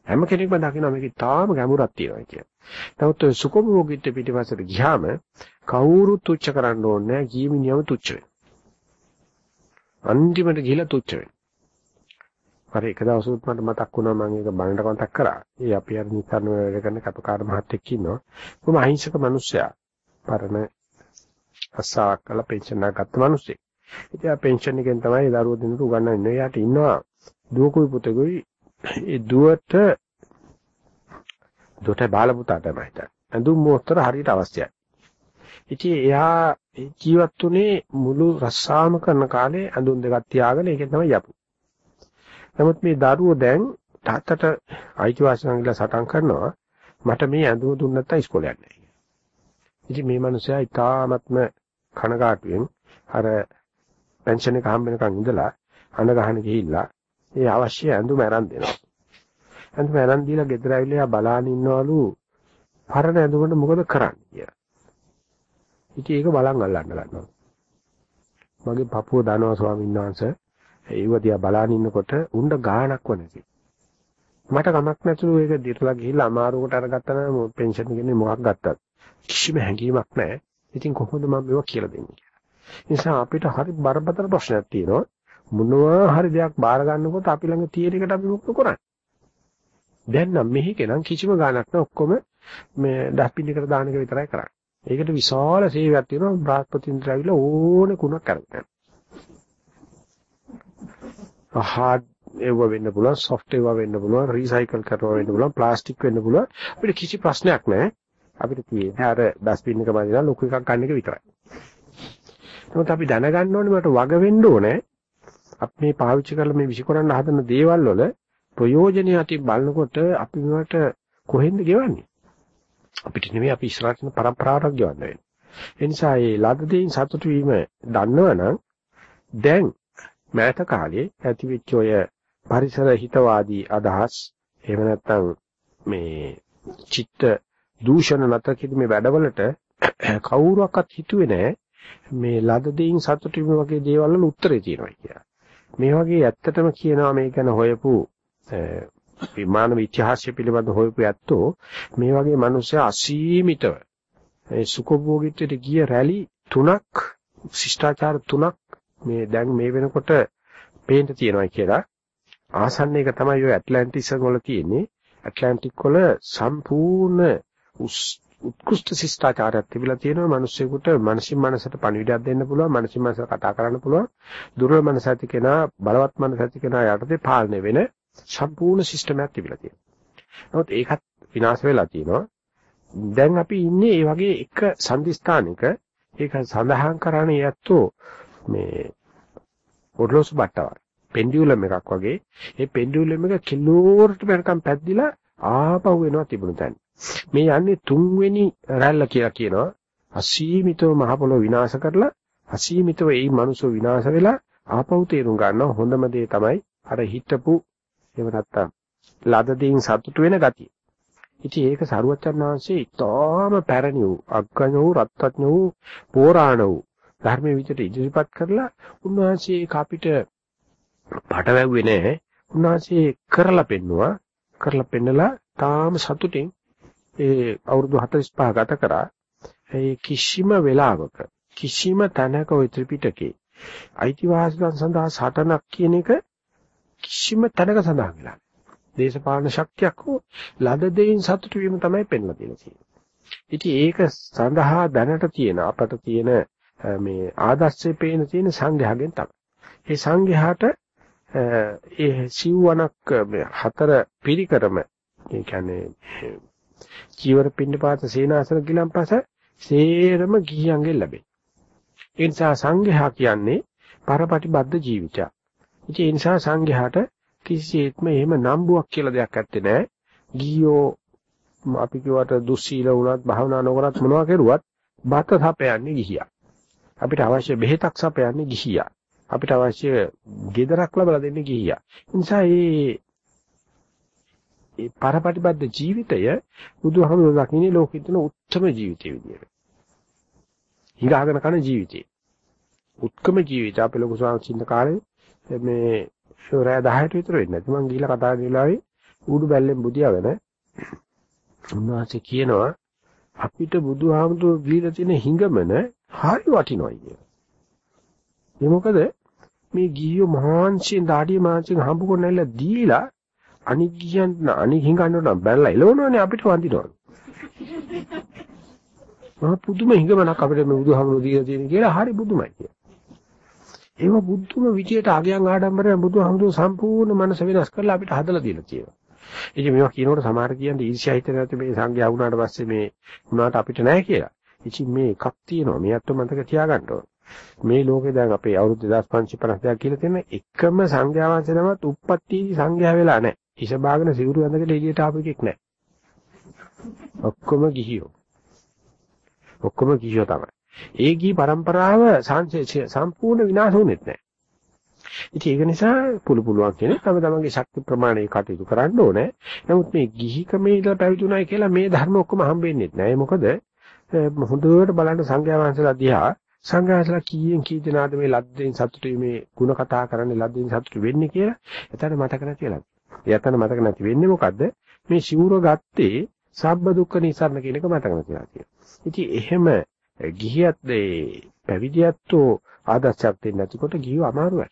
හැම කෙනෙක්ම දකිනවා මේකේ තාම ගැඹුරක් තියෙනවා කියලා. නමුත් ඔය සුකොමෝගිට පිටිපස්සට ගියාම කවුරුත් තුච්ච කරන්න ඕනේ නැහැ. ජීවිනියම තුච්ච වෙනවා. අන්තිමට ගිහිලා තුච්ච වෙනවා. හරි එක දවසක් මට මතක් වුණා මම ඒක බණ්ඩ කොන්ටක් කරා. ඒ අපි අර නිතරම වැඩ කරන කපකාර මහත්තයෙක් ඉන්නවා. කොහොම අහිංසක මිනිස්සයා. පරණ අස්සාවක් කළා පෙන්ෂන් එකක් ගත්ත මිනිස්සෙක්. ඉතින් ආ පෙන්ෂන් එකෙන් තමයි දරුවෝ දෙන්නට උගන්වන්නේ. එයාට ඉන්නවා දුවකුයි පුතෙකුයි ඒ දුවට දුවට බාල පුතා තමයි හිටන්නේ. ඇඳුම් මොහතර හරියට අවශ්‍යයි. ඉතින් එයා ජීවත් වුණේ මුළු රස්සාම කරන කාලේ ඇඳුම් දෙකක් තියාගෙන ඒකෙන් තමයි යපු. නමුත් මේ දරුවෝ දැන් තාත්තට අයිතිවාසිකම් කියලා සටන් කරනවා මට මේ ඇඳුම දුන්න නැත්නම් ඉස්කෝලේ යන්නේ නැහැ. ඉතින් මේ මිනිසයා ඉතාමත්ම කනගාටුවෙන් අර පෙන්ෂන් එක හම්බෙනකන් ඉඳලා අඬ ගහන ගිහිල්ලා ඒ අවශ්‍ය ඇඳුම අරන් දෙනවා. ඇඳුම අරන් දීලා ගෙදර ඇවිල්ලා බලාන ඉන්නවලු පරණ ඇඳුමකට මොකද කරන්නේ කියලා. ඉතින් ඒක බලන් අල්ලන්න ගන්නවා. මගේ පපුව දනවා ස්වාමීන් වහන්සේ ඒව දිහා බලාන ඉන්නකොට උණ්ඩ ගාණක් වනසි. මට කමක් නැතුළු ඒක දිරලා ගිහිල්ලා අමාරුවට අරගත්තා නම් පෙන්ෂන් එකනේ මොකක් ගත්තත් කිසිම හැඟීමක් නැහැ. ඉතින් කොහොමද මම මේවා කියලා දෙන්නේ කියලා. නිසා අපිට හරි බරපතල ප්‍රශ්නයක් තියෙනවා. මොනවා හරි දෙයක් බාර ගන්නකොට අපි ළඟ තියෙන එකට අපි මොකද කරන්නේ? දැන් නම් මෙහි කෙනම් කිසිම ගාණක් නැහැ ඔක්කොම මේ ඩස්බින් එකට දාන එක විතරයි කරන්නේ. ඒකට විශාල සේවයක් තියෙනවා බ්‍රාහ්පතින්ද්‍ර ඇවිල්ලා ඕනේ කුණක් අරගෙන. හાર્ඩ් ඒව වෙන්න පුළුවන් සොෆ්ට් ඒවා වෙන්න පුළුවන් රීසයිකල් කරනවා වෙන්න පුළුවන් ප්ලාස්ටික් වෙන්න පුළුවන් අපිට කිසි ප්‍රශ්නයක් නැහැ අපිට තියෙන්නේ අර ඩස්බින් එක මැදලා ලොකු එකක් ගන්න එක විතරයි. නමුත් අපි දැනගන්න ඕනේ මට වග වෙන්න ඕනේ අපි මේ පාවිච්චි කරලා මේ විසිකරන්න හදන දේවල් වල ප්‍රයෝජනෙ අති බලනකොට අපි මේවට කොහෙන්ද ගෙවන්නේ? අපිට නෙමෙයි අපි ඉස්සරහට යන પરම්පරාවක් ගෙවන්න වෙන්නේ. ඒ නිසා මේ ලද දෙයින් සතුටු වීම දන්නවනම් දැන් මෑත කාලේ ඇතිවෙච්ච ඔය පරිසර හිතවාදී අදහස් එහෙම නැත්නම් මේ චිත්ත දූෂණ නැත කිරීමේ වැඩවලට කවුරුවක්වත් හිතුවේ නැහැ මේ ලද දෙයින් සතුටු වීම වගේ දේවල් වල උත්තරේ තියෙනවා කියලා. මේ වගේ ඇත්තටම කියනවා මේ ගැන හොයපු විමාන ඉතිහාසය පිළිබඳ හොයපු ඇත්තෝ මේ වගේ මිනිස්සු අසීමිතව. මේ සුඛභෝගීත්වයට ගිය රැලි තුනක් ශිෂ්ටාචාර තුනක් මේ දැන් මේ වෙනකොට පේන්න තියෙනවා කියලා. ආසන්න එක තමයි ඔය ඇට්ලැන්ටිස් වල තියෙන්නේ. ඇට්ලැන්ටික් වල සම්පූර්ණ උත්කෘෂ්ඨ ශිෂ්ටාචාරයක් තිබිලා තියෙනවා. මිනිස්සුෙකුට මනසින් මනසට පණිවිඩයක් දෙන්න පුළුවන් මනසින් මනසට කතා කරන්න පුළුවන්. දුර්වල මනස ඇති කෙනා බලවත් මනස ඇති කෙනා යටතේ පාලනය වෙන සම්පූර්ණ සිස්ටමයක් තිබිලා තියෙනවා. නමුත් ඒකත් විනාශ වෙලා තියෙනවා. දැන් අපි ඉන්නේ මේ වගේ එක සංදිස්ථානික ඒක සඳහන් කරන්නේ යැත්තෝ මේ ඔර්ලෝසු බට්ටවල් පෙන්ඩියුලම් එකක් වගේ. ඒ පෙන්ඩියුලම් එක කිලෝරට වෙනකම් පැද්දිලා ආපහු එනවා තිබුණු තැන. මේ යන්නේ තුන්වෙනි රැල්ල කියලා කියනවා. අසීමිතව මහ පොළොව විනාශ කරලා අසීමිතව ඒ මනුස්සෝ විනාශ වෙලා ආපහු තේරුම් ගන්නවා හොඳම දේ තමයි අර හිතපු එහෙම නැත්තම් ලද දෙයින් සතුටු වෙන ගතිය. ඉතින් ඒක සරුවච්චන් වහන්සේ ඉතාම පැරණි වූ අග්ගඤ්ඤ වූ රත්ත්‍ඥ වූ පෝරාණ වූ ධර්මයේ විදිහට ඉදිරිපත් කරලා උන්වහන්සේ ඒක අපිට පටවැව්වේ නැහැ. උන්වහන්සේ කරලා පෙන්නවා. කරලා පෙන්නලා තාම සතුටින් ඒ අවුරුදු 45 ගත කරා ඒ කිසිම වෙලාවක කිසිම තැනක ওই ත්‍රිපිටකේ අයිතිවාසිකම් සඳහා සටනක් කියන එක කිසිම තැනක සඳහන් වෙලා දේශපාලන ශක්තියක් හෝ ලද දෙයින් සතුටු වීම තමයි පෙන්ලා තියෙන්නේ. ඉතින් ඒක සඳහා දැනට තියෙන අපට තියෙන මේ ආදර්ශයේ පේන තියෙන සංඝයාගෙන් තමයි. ඒ සංඝයාට ඒ සිව්වණක් හතර පිරිකරම ඒ කියන්නේ චීවර පින්නපාත සේනාසන ගිලම්පස සේරම ගිහියන්ගෙන් ලැබේ. ඒ නිසා සංඝයා කියන්නේ පරපටිබද්ධ ජීවිතයක්. ඉතින් ඒ නිසා සංඝයාට කිසිසේත්ම එහෙම නම්බුවක් කියලා දෙයක් ඇත්තේ නැහැ. ගියෝ අපි කිව්වට දුස්සීල වුණත් භාවනා නොකරත් මොනවා කරුවත් බත සපයන්නේ ගිහියා. අපිට අවශ්‍ය බෙහෙතක් සපයන්නේ ගිහියා. අපිට අවශ්‍ය ගෙදරක් ලබා දෙන්නේ ගිහියා. ඒ නිසා මේ ඒ පරපටිබද්ධ ජීවිතය බුදුහමෝ දකින්නේ ලෝකෙ තියෙන උත්තරම ජීවිතය විදියට. හිඟාගෙන කන ජීවිතේ. උත්කම ජීවිතය අපේ ලොකු ස්වාමීන් කාලේ මේ රෑ 10ට විතර වෙන්නේ නැති මං ගිහිල්ලා කතා කරන වෙලාවේ ඌඩු බැල්ලෙන් බුදියාගෙන උන්වහන්සේ කියනවා අපිට බුදුහාමුදුරුවෝ දීලා තියෙන හිඟමන හරි වටිනවයි කියලා. ඒ මොකද මේ ගිහියෝ මහාංශයෙන් දාඩිය මහාංශයෙන් හම්බ කරනilla දීලා අනික් ගියන් අනික් හිඟන්නට නම් බැලලා එලවනවනේ අපිට වඳිනවනේ. මහා පුදුම හිඟමනක් අපිට මේ බුදුහාමුදුරු දීලා තියෙන කියලා හරි පුදුමයි කියලා. ඒව බුද්ධම විජයට අගයන් ආඩම්බරයෙන් බුදුහාමුදුරුවෝ සම්පූර්ණ මනස වෙනස් කරලා අපිට හදලා දීලා තියෙනවා. ඉතින් මේවා කියනකොට සමහර කියන්නේ ඊර්ෂ්‍යා හිතේ නැති මේ සංඝයා වුණාට පස්සේ මේ වුණාට අපිට නැහැ කියලා. ඉතින් මේ එකක් තියෙනවා. මේ අත්ව මතක තියාගන්න ඕන. මේ ලෝකේ දැන් අපේ අවුරුදු 2552 කියලා තියෙන එකම සංඝයා වහන්සේ නමත් උප්පත්ති සංඝයා වෙලා නැහැ. හිස බාගෙන සිවුරු ඇඳගෙන එළියට ආපු එකෙක් නැහැ. ඔක්කොම ගිහියෝ. ඔක්කොම ගිහියෝ තමයි. ඒ ගිහි પરම්පරාව සම්පූර්ණ විනාශ වුණෙත් නැහැ. ඉතින් ඒක නිසා පුළු පුළුවන් කියන්නේ තම තමන්ගේ ශක්ති ප්‍රමාණය කටයුතු කරන්න ඕනේ. නමුත් මේ ගිහිකමේ ඉඳලා පැවිදුණායි කියලා මේ ධර්ම ඔක්කොම හම්බෙන්නේ නැහැ. මොකද හොඳට බලන්න සංඝයා වහන්සේලා දිහා සංඝයාසලා කීයෙන් කී දෙනාද මේ ලද්දෙන් සතුටු මේ ಗುಣ කතා කරන්නේ ලද්දෙන් සතුටු වෙන්නේ කියලා එතන මතක නැතිලක්. වෙලා. එතන මතක නැති වෙන්නේ මොකද්ද? මේ සිවුර ගත්තේ සබ්බ දුක්ඛ නිසරණ කියන එක මතක නැතිලා තියෙනවා. ඉතින් එහෙම ගිහියත් ඒ පැවිදියත්ෝ ආදර්ශයක් දෙන්නේ නැතිකොට ගිහිව අමාරුයි.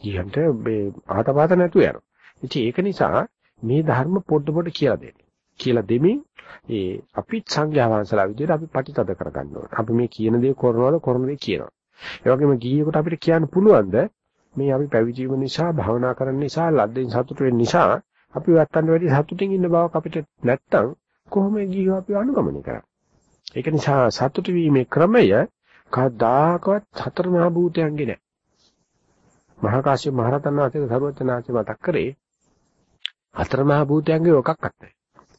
ගියන්ට මේ ආතපාත නැතුව යනවා. ඉතින් ඒක නිසා මේ ධර්ම පොඩ පොඩ කියලා දෙන්න. කියලා දෙමින් ඒ අපිත් සංඝයා වහන්සේලා විදිහට අපි පටිතද කරගන්න ඕනේ. අපි මේ කියන දේ කරනවද කරන දේ කියනවා. ඒ වගේම ගිහියෙකුට අපිට කියන්න පුළුවන්ද මේ අපි පැවිදි වීම නිසා භාවනා කරන නිසා ලද්දෙන් සතුට වෙන්න නිසා අපි වත්තන්න වැඩි සතුටින් ඉන්න බවක් අපිට නැත්තම් කොහොම ගිහිව අපි අනුගමනය කරන්නේ? ඒක නිසා සතුට වීමේ ක්‍රමය කවදාකවත් හතර මහ භූතයන්ගේ නෑ. මහා කාශ්‍යප මහ රහතන් වහන්සේ සරුවචනාංශය මතක් කරේ හතර මහ භූතයන්ගේ එකක්වත් නැහැ.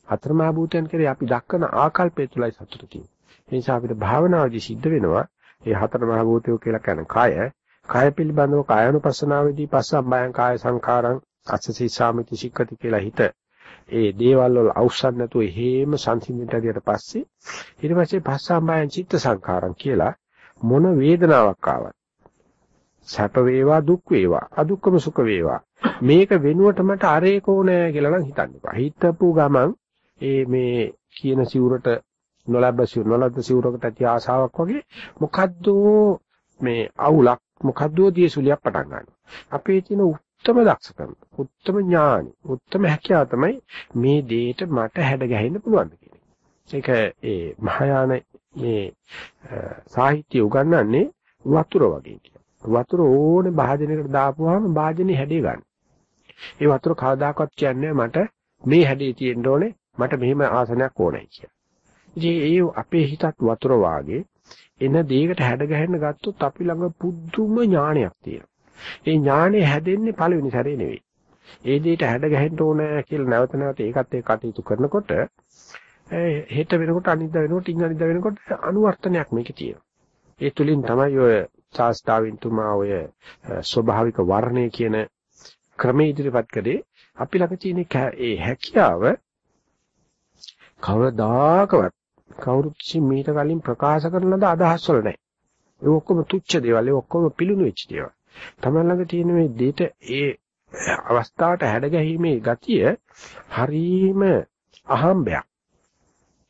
හතර මහ භූතයන් කරේ අපි දක්වන ආකල්පය තුලයි සතුට තියෙන්නේ. ඒ නිසා අපිට භාවනාවේදී සිද්ධ වෙනවා මේ හතර මහ භූතයෝ කියලා කියන කය, කය පිළිබඳව කායනුපස්සනාවේදී පස්සම්බයං කාය සංඛාරං අස්සසී සාමිති සික්කති කියලා හිත ඒ දේවල් වල අවශ්‍ය නැතුව හේම සංසිඳිට ඇදියට පස්සේ ඊට පස්සේ පස්සම්බයං චිත්ත සංඛාරං කියලා මොන වේදනාවක් ආවත් සැප වේවා දුක් වේවා අදුක්කම සුඛ වේවා මේක වෙනුවට මට අරේක ඕනෑ කියලා නම් හිතන්න එපා. හිතපු ගමන් ඒ මේ කියන සිවුරට නොලැබ සිවුර නොලැබ සිවුරකට ඇති ආසාවක් වගේ මොකද්ද මේ අවුලක් මොකද්ද දියසුලියක් පටන් ගන්නවා. අපේ තියෙන උත්තරම දක්ෂකම, උත්තරම ඥානි, උත්තරම හැකියාව තමයි මේ දෙයට මට හැඩ ගැහෙන්න පුළුවන් කියන ඒක ඒ මහායාන මේ සාහිත්‍ය උගන්වන්නේ වතුර වගේ කියලා. වතුර ඕනේ භාජනයකට දාපුවාම භාජනේ හැඩේ ගන්න. ඒ වතුර කවදාකවත් කියන්නේ මට මේ හැඩේ තියෙන්න ඕනේ මට මෙහෙම ආසනයක් ඕනේ කියලා. ඉතින් ඒ අපේ හිතත් වතුර වාගේ එන දෙයකට හැඩ ගැහෙන්න ගත්තොත් අපි ළඟ පුදුම ඥානයක් තියෙනවා. ඒ ඥානෙ හැදෙන්නේ පළවෙනි සැරේ නෙවෙයි. ඒ දෙයට හැඩ ගැහෙන්න ඕනේ කියලා නැවත නැවත ඒකත් එක්ක කටයුතු කරනකොට හෙට වෙනකොට අනිද්දා වෙනකොට ඉං අනිද්දා වෙනකොට අනුවර්තනයක් මේකේ තියෙනවා. ඒ තුලින් තමයි ඔය ශාස්ත්‍රාවින්තුමා ඔය ස්වභාවික වර්ණය කියන ක්‍රමයේ ඉදිරිපත් කළේ අපි ළඟ තියෙන ඒ හැකියාව කවදාකවත් කවුරුත් මීට කලින් ප්‍රකාශ කරන ලද අදහස් වල නැහැ. ඒ ඔක්කොම තුච්ච දේවල්, ඒ ඔක්කොම පිළුණු වෙච්ච දේවල්. තමයි ළඟ තියෙන මේ දෙයට ඒ අවස්ථාවට හැඩ ගැහිීමේ ගතිය හරීම අහම්බයක්.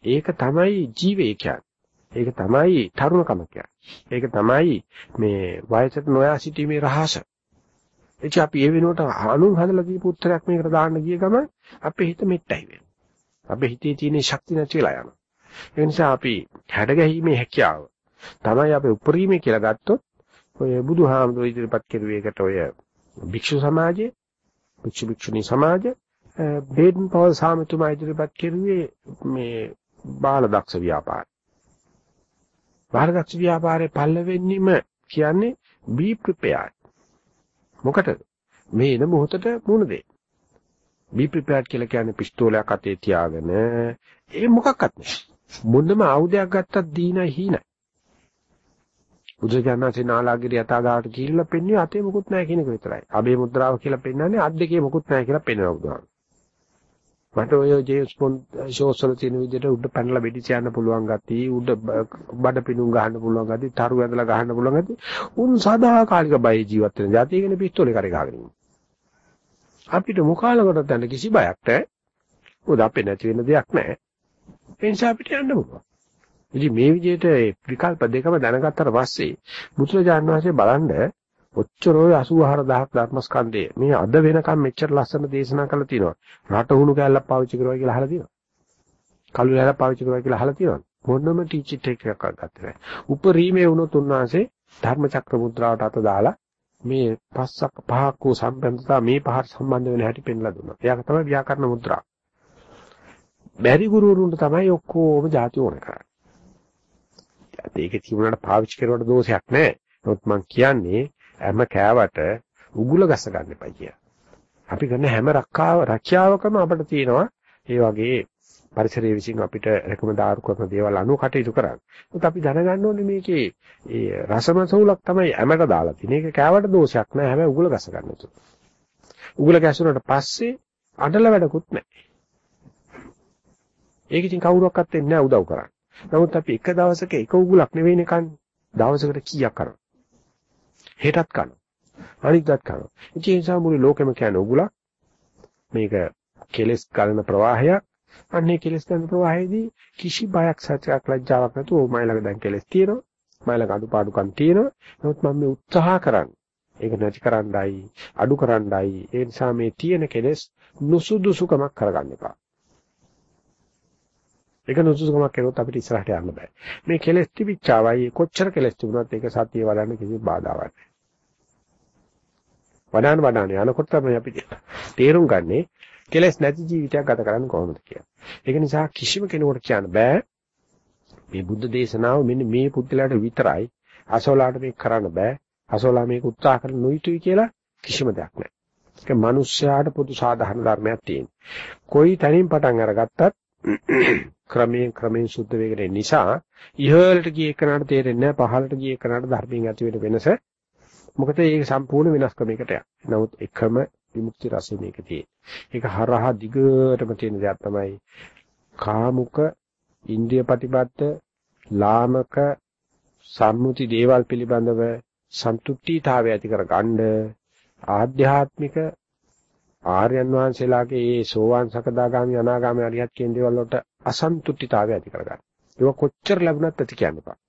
ඒක තමයි ජීවේ කියන්නේ. ඒක තමයි තරුණකම කියන්නේ. ඒක තමයි මේ වයසට නොයා සිටීමේ රහස. එච අපි ඒ වෙනුවට අනුන් හදලා දීපු උත්තරයක් මේකට දාන්න ගිය ගමන් අපේ හිත මෙට්ටයි වෙනවා. අපේ හිතේ තියෙන ශක්තිය නැති වෙලා යනවා. ඒ නිසා අපි හැඩ ගැහිීමේ හැකියාව තමයි අපේ උපරිමය කියලා ගත්තොත් ඔය බුදුහාමුදුරු ඉදිරිපත් කෙරුවේකට ඔය භික්ෂු සමාජයේ භික්ෂු භික්ෂුණී සමාජය බේඩන් පවල් සාමතුමා ඉදිරිපත් කෙරුවේ මේ බාල දක්ෂ ව්‍යාපාර. බාලදක්ෂ ව්‍යාපාරේ පල්ලෙවෙන්නිම කියන්නේ be prepared. මොකටද? මේ එන මොහොතට මුණ දෙන්න. be prepared කියලා කියන්නේ පිස්තෝලයක් අතේ තියාගෙන ඒ මොකක්වත් නෑ. මොනම ආයුධයක් ගත්තත් දීනයි හීනයි. බුදුජානනාසේ නාලාගිරිය යථාගාට කියලා පෙන්වන්නේ අතේ මොකුත් නැහැ කියන එක විතරයි. අබේ මුද්‍රාව කියලා පෙන්වන්නේ අත් දෙකේ මොකුත් නැහැ කියලා පෙන්වනවා බුදුහාම. මට ඔය ජේම්ස් බොන්ඩ් ෂෝස් වල තියෙන විදිහට උඩ පැනලා වෙඩි තියන්න පුළුවන් ගතිය, උඩ බඩ පිණුම් ගහන්න පුළුවන් ගතිය, තරු ඇදලා ගහන්න පුළුවන් ගතිය. උන් සදාකාලික බය ජීවත් වෙන જાතිය කියන පිස්තෝලේ කරේ ගහගෙන ඉන්නේ. අපිට මුඛාලකට දැන කිසි බයක් නැහැ. මොකද අපේ නැති වෙන දෙයක් නැහැ. ඒ නිසා අපිට යන්න පුළුවන්. ඉතින් මේ විදිහට විකල්ප දෙකම දැනගත්තට පස්සේ බුදුරජාණන් වහන්සේ බලන්න ඔච්චර ඔය 84000ක් ධර්මස්කන්ධය මේ අද වෙනකම් මෙච්චර ලස්සන දේශනා කරලා තියෙනවා. රට උණු කැලලක් පාවිච්චි කරනවා කියලා අහලා තියෙනවා. කළු ලැලක් පාවිච්චි කරනවා කියලා අහලා තියෙනවා. මොනම ටීචිට් එකක් ගත්තේ නැහැ. උපරිමේ වුණොත් උන්වහන්සේ ධර්ම චක්‍ර මුද්‍රාවට අත දාලා මේ පස්සක් පහක් වූ සම්බන්ධතා මේ පහට සම්බන්ධ වෙන හැටි පෙන්ලා දුන්නා. ඒක තමයි ව්‍යාකරණ මුද්‍රා. බැරි ගුරුවරුන්ට තමයි ඔක්කොම ಜಾති ඕන කරන්නේ. ඒක තිබුණාට පාවිච්චි කරුවට දෝෂයක් නැහැ. නමුත් මම කියන්නේ හැම කෑවට උගුල ගස ගන්න එපා කියලා. අපි කරන හැම රක්කාව රක්ෂාවකම අපිට තියෙනවා ඒ වගේ පරිසරයේ විසින් අපිට රෙකමෙන්ඩ් කරන දේවල් අනුව කටයුතු කරන්න. ඒත් අපි දැනගන්න ඕනේ මේකේ ඒ රසමසවුලක් තමයි හැමකට දාලා තියෙන්නේ. ඒක කෑවට දෝෂයක් නෑ. හැබැයි උගුල ගස ගන්න තු. උගුල ගැසුනට පස්සේ අඬල වැඩකුත් නෑ. ඒක ඉතින් කවුරුවක්වත් දෙන්නේ නෑ උදව් කරන්න. නමුත් අපි එක දවසක එක උගුලක් නෙවෙයිනේ කන්නේ. දවසකට කීයක් කරනවා. හෙටත් කරනවා. අනිද්දාත් කරනවා. ඒ නිසා මුළු ලෝකෙම කියන්නේ උගුලක්. මේක කෙලස් ගලන ප්‍රවාහයක්. අන්නේ කෙලස් ගලන ප්‍රවාහයේදී කිසි බයක් සත්‍යක් ලැජ්ජාවක් නැතුව ඕ මයි ළඟ දැන් කෙලස් තියෙනවා. මයි ළඟ අඩුපාඩුකම් තියෙනවා. නමුත් මම මේ උත්සාහ කරන්නේ. ඒක නැති කරන්නයි, අඩු කරන්නයි. ඒ නිසා මේ තියෙන කෙලස් නුසුදුසුකමක් කරගන්න එපා. ඒක නුසුසුකමක් කරුවොත් අපිට ඉස්සරහට යන්න බෑ. මේ කෙලස් තිබිච්චාවයි කොච්චර කෙලස් තිබුණත් ඒක සතිය වඩන්න කිසි බාධාවක් නැහැ. වඩාන වඩාන යනකොට තමයි අපි තේරුම් ගන්නේ කෙලස් නැති ජීවිතයක් ගත කරන්න කොහොමද කියලා. ඒක නිසා කිසිම කෙනෙකුට කියන්න බෑ මේ බුද්ධ දේශනාව මෙන්න මේ පුද්ගලයාට විතරයි අසෝලාට මේක කරන්න බෑ. අසෝලා මේක උත්සාහ කරන්න නොයුතුයි කියලා කිසිම දෙයක් නැහැ. ඒක මිනිස්යාට පොදු සාධාරණ ධර්මයක් තියෙනවා. කොයි තැනින් පටන් අරගත්තත් ක්‍රමයෙන් ක්‍රමයෙන් සුද්ධ වෙගෙන නිසා ඉහළට ගිය එකනට තේරෙන්නේ නැහැ පහළට ගිය එකනට ධර්මයෙන් ඇති වෙන වෙනස. මොකද ඒක සම්පූර්ණ වෙනස් ක්‍රමයකට යනවා. නමුත් එකම විමුක්ති රසය මේක තියෙන්නේ. ඒක හරහා දිගටම තියෙන දෙයක් තමයි කාමුක ඉන්ද්‍රිය ප්‍රතිපත්ත ලාමක සම්මුති දේවල් පිළිබඳව සන්තුෂ්ටිතාවය ඇති කර ගන්න ආධ්‍යාත්මික ආර්යයන් වහන්සේලාගේ ඒ සෝවාන් සකදාගාමි අනාගාමි අරියත් කියන දේවල් වලට අසන්තුෂ්ටිතාවය ඇති කරගන්න. ඒක කොච්චර ලැබුණත් ඇති කියන්න බෑ.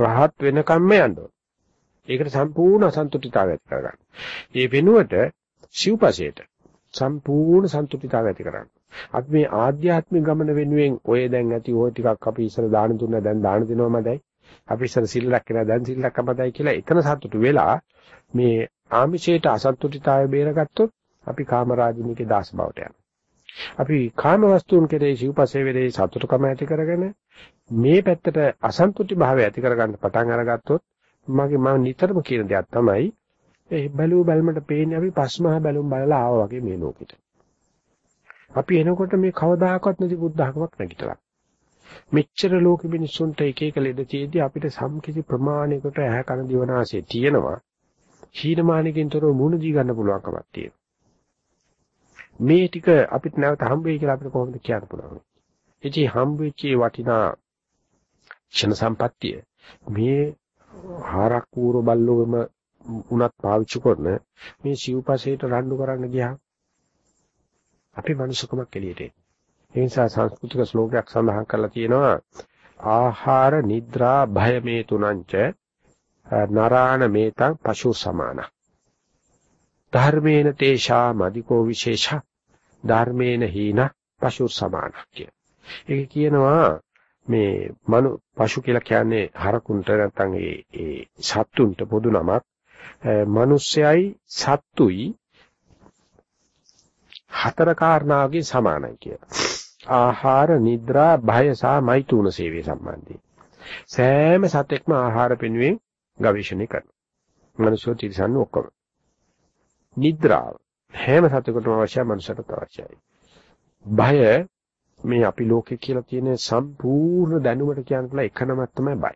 රහත් වෙනකම්ම යන්න ඕන. ඒකට සම්පූර්ණ අසන්තුෂ්ටිතාවය ඇති කරගන්න. ඒ වෙනුවට සිව්පසේට සම්පූර්ණ සන්තුෂ්ටිතාවය ඇති කරගන්න. අපි මේ ආධ්‍යාත්මික ගමන වෙනුවෙන් ඔය දැන් ඇති ওই ටිකක් අපි ඉස්සර දාන දුන්නා දැන් දාන දෙනවමදයි. අපි ඉස්සර සිල් රැක්කන දැන් සිල් රැක්කමදයි කියලා එතන සතුටු වෙලා මේ ආමිෂයට අසන්තුෂ්ටිතාවය බේරගත්තොත් අපි කාමරාජිනීගේ දාස බවට යනවා. අපි කාම වස්තුන් කෙරෙහි සිව්පසේ වෙලේ සතුටුකම ඇති කරගෙන මේ පැත්තට අසන්තුටි භාවය ඇති කරගන්න පටන් අරගත්තොත් මගේ මම නිතරම කියන දෙයක් තමයි ඒ බැලුව බැලමට පේන්නේ අපි පස්මහ බැලුම් බලලා ආවා වගේ මේ ලෝකෙට. අපි එනකොට මේ කවදාකවත් නැති බුද්ධ학මක් නැගිටලා. මෙච්චර ලෝකෙ මිනිස්සුන්ට එක එක ලෙඩ තියෙද්දි අපිට සම්කිසි ප්‍රමාණයකට ඇහැ කන දිවනාසය තියෙනවා. හීනමානකින් තොරව මුණ දී ගන්න පුළුවන්කමක් තියෙනවා. මේ ටික අපිට නැවත හම්බ වෙයි කියලා අපිට කොහොමද කියන්න පුළුවන්? ඉතින් හම්බ වෙච්ච වටිනා ක්ෂණ සම්පත්තිය මේ හාරක් ඌර බල්ලෝම උනත් පාවිච්චි කරන මේ සිව්පසේට රණ්ඩු කරන්න ගියා අපි මනුෂ්‍යකමක් එළියට එන්නේ. ඒ නිසා සංස්කෘතික ශ්ලෝකයක් සඳහන් කරලා තියෙනවා ආහාර නිද්‍රා භය මේ තුනංච නරාණ මේතං පශු සමාන ධර්මේන තේෂා මදිකෝ විශේෂ ධර්මේන හීන පශු සමාන කිය. ඒක කියනවා මේ මනු පශු කියලා කියන්නේ හරකුන්ට නැත්නම් ඒ ඒ සත්තුන්ට පොදු නමක්. මිනිස්සයයි සත්තුයි හතර කාරණාවකින් සමානයි කියලා. ආහාර, නිද්‍රා, භය සහ මෛතුන සේවය සම්බන්ධයෙන්. සෑම සතෙක්ම ආහාර පෙනුවෙන් ගවේෂණය කරනවා. මනුෂ්‍යෝ තිරසන්න ඔක්කොම. නිද්‍රාව හැම සතෙකුටම අවශ්‍යයි මනුෂ්‍යටත් අවශ්‍යයි. භය මේ අපි ලෝකේ කියලා තියෙන සම්පූර්ණ දැනුමට කියන කල එක නමක් තමයි බය.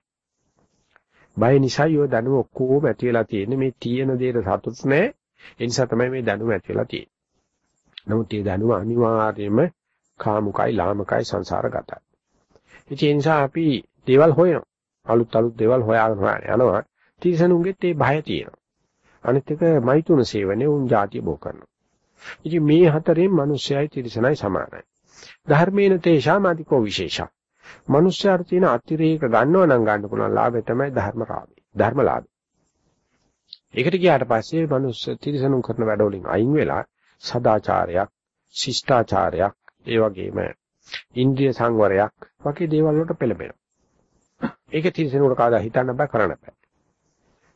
බය නිසා යෝ දැනුම ඔක්කොම ඇති වෙලා තියෙන්නේ මේ තියෙන දේට සතුට නැහැ. ඒ නිසා තමයි මේ දැනුම ඇති වෙලා තියෙන්නේ. නමුත් මේ දැනුම අනිවාර්යයෙන්ම කාමුකයි ලාමකයි සංසාරගතයි. ඒ නිසා අපි දේවල් හොයනවා. අලුත් අලුත් දේවල් හොයාගෙන යනවා. තිරසනුන්ගෙත් ඒ බය තියෙනවා. අනිත් එක මෛතුන සේවනයේ උන් ಜಾතිය බෝ කරනවා. ඉතින් මේ හතරෙන් මිනිස්සයයි තිරසනයි සමානයි. ධර්මේන තේෂාමාදිකෝ විශේෂා. මිනිස්යාට තියෙන අතිරේක ගන්නව නම් ගන්න පුළුවන් ලාභය තමයි ධර්මලාභය. ධර්මලාභය. ඒකට ගියාට පස්සේ මිනිස් තිරසනුන් කරන වැඩවලින් අයින් වෙලා සදාචාරයක්, ශිෂ්ටාචාරයක්, ඒ වගේම ඉන්ද්‍රිය සංවරයක් වගේ දේවල් වලට පෙළඹෙනවා. ඒක තිරසනුන්ට කාදා හිතන්න බෑ කරන්න බෑ.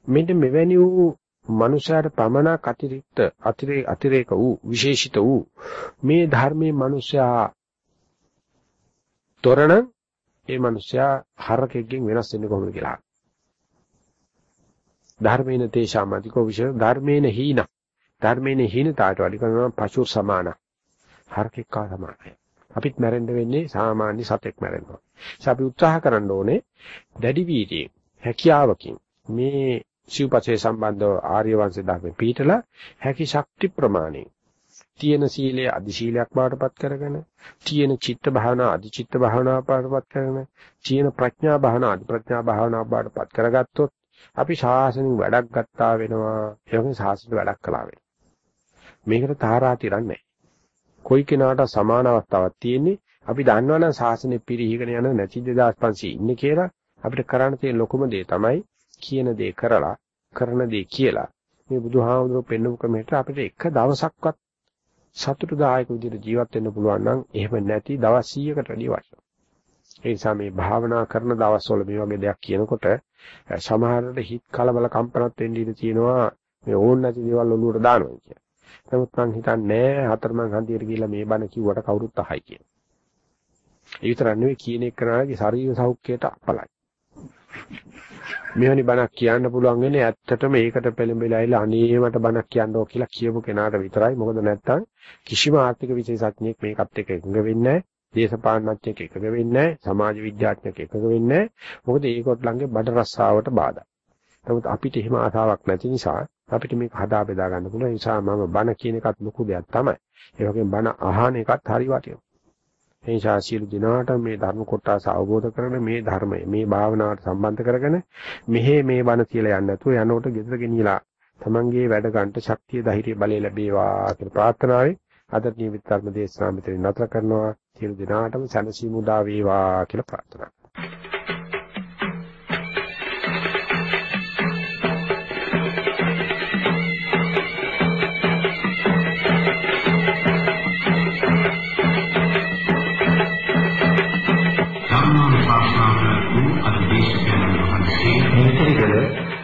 මෙන්න මෙවැනි වූ මනුෂයාට පමණක් අතිරික්ත අතිරේ අතිරේක වූ විශේෂිත වූ මේ ධර්මයේ මනුෂයා තොරණ ඒ මනුෂයා හරකෙක්ගෙන් වෙනස් වෙන්නේ කොහොමද කියලා. ධර්මේන තේශාමතිකෝ විශේෂ ධර්මේන හීන ධර්මේන හීනතාවට වැඩි කරනවා පශු සමාන හරකෙක්කා සමානයි. අපිත් මැරෙන්න වෙන්නේ සාමාන්‍ය සතෙක් මැරෙනවා. අපි උත්සාහ කරන්න ඕනේ දැඩි වීර්යයෙන් හැකියාවකින් මේ සිව්පසේ සම්බන්ධව ආර්ය වංශ ධර්මේ පීඨලා හැකි ශක්ති ප්‍රමාණය තියෙන සීලය අදි සීලයක් බවටපත් කරගෙන තියෙන චිත්ත භාවනා අදි චිත්ත භාවනාව බවටපත් කරගෙන තියෙන ප්‍රඥා භාවනා අදි ප්‍රඥා භාවනාව බවටපත් කරගත්තොත් අපි ශාසනික වැඩක් ගත්තා වෙනවා. ඒ වගේ ශාසනික වැඩක් කළා වෙනවා. මේකට තාරා තිරන්නේ කොයි කෙනාට සමාන අවස්ථාවක් තියෙන්නේ? අපි දන්නවනම් ශාසනය පිරිහීගෙන යන නැති 2500 ඉන්නේ කියලා අපිට කරන්න තියෙන ලොකුම දේ තමයි කියන දේ කරලා කරන දේ කියලා මේ බුදුහාමුදුරුවෝ පෙන්වපු ක්‍රමයට අපිට එක දවසක්වත් සතුටුදායක විදිහට ජීවත් වෙන්න පුළුවන් නම් එහෙම නැති දවස් 100කට වැඩි වටිනවා. ඒ නිසා මේ භාවනා කරන දවස්වල මේ වගේ දෙයක් කියනකොට සමහරවිට හිත කලබල කම්පනත් වෙන්න ඉඩ තියෙනවා මේ ඕන නැති දේවල් ඔලුවට දානවා කියන. නමුත් මං හිතන්නේ හතරමං හන්දියට ගිහිල්ලා මේ බණ කිව්වට කවුරුත් අහයි කියන. ඒ විතරක් නෙවෙයි කියන එක කරනාගේ ශරීර සෞඛ්‍යයට අපලයි. මෙවැනි බණක් කියන්න පුළුවන් වෙන්නේ ඇත්තටම ඒකට පෙළඹෙලා ඉල අනේ මට බණක් කියන්න ඕක කියලා කියපු කෙනාට විතරයි. මොකද නැත්තම් කිසිම ආර්ථික විශේෂඥයෙක් මේකත් එක්ක එකඟ වෙන්නේ නැහැ. දේශපාලනඥයෙක් එකඟ වෙන්නේ නැහැ. සමාජ විද්‍යාඥයෙක් එකඟ වෙන්නේ නැහැ. මොකද ඒකොට්ලන්ගේ බඩ රස්සාවට බාධා. නමුත් අපිට එහෙම ආසාවක් නැති නිසා අපිට මේක හදා බෙදා ගන්න පුළුවන්. ඒ නිසා මම බණ කියන එකත් ලොකු දෙයක් තමයි. ඒ වගේම බණ අහන එකත් හරි වටිනවා. ඒ නිසා සියලු දිනාට මේ ධර්ම කොටස අවබෝධ කරගෙන මේ ධර්මය මේ භාවනාවට සම්බන්ධ කරගෙන මෙහි මේ බණ කියලා යන්න නැතුව යනකොට ගෙදර ගෙනියලා තමන්ගේ වැඩ ගන්නට ශක්තිය ධෛර්ය බලය ලැබේවා කියලා ප්‍රාර්ථනාවෙන් අද නියමිත ධර්ම දේශනාව මෙතන නතර කරනවා. සියලු දිනාටම සැනසීම උදා වේවා කියලා ප්‍රාර්ථනා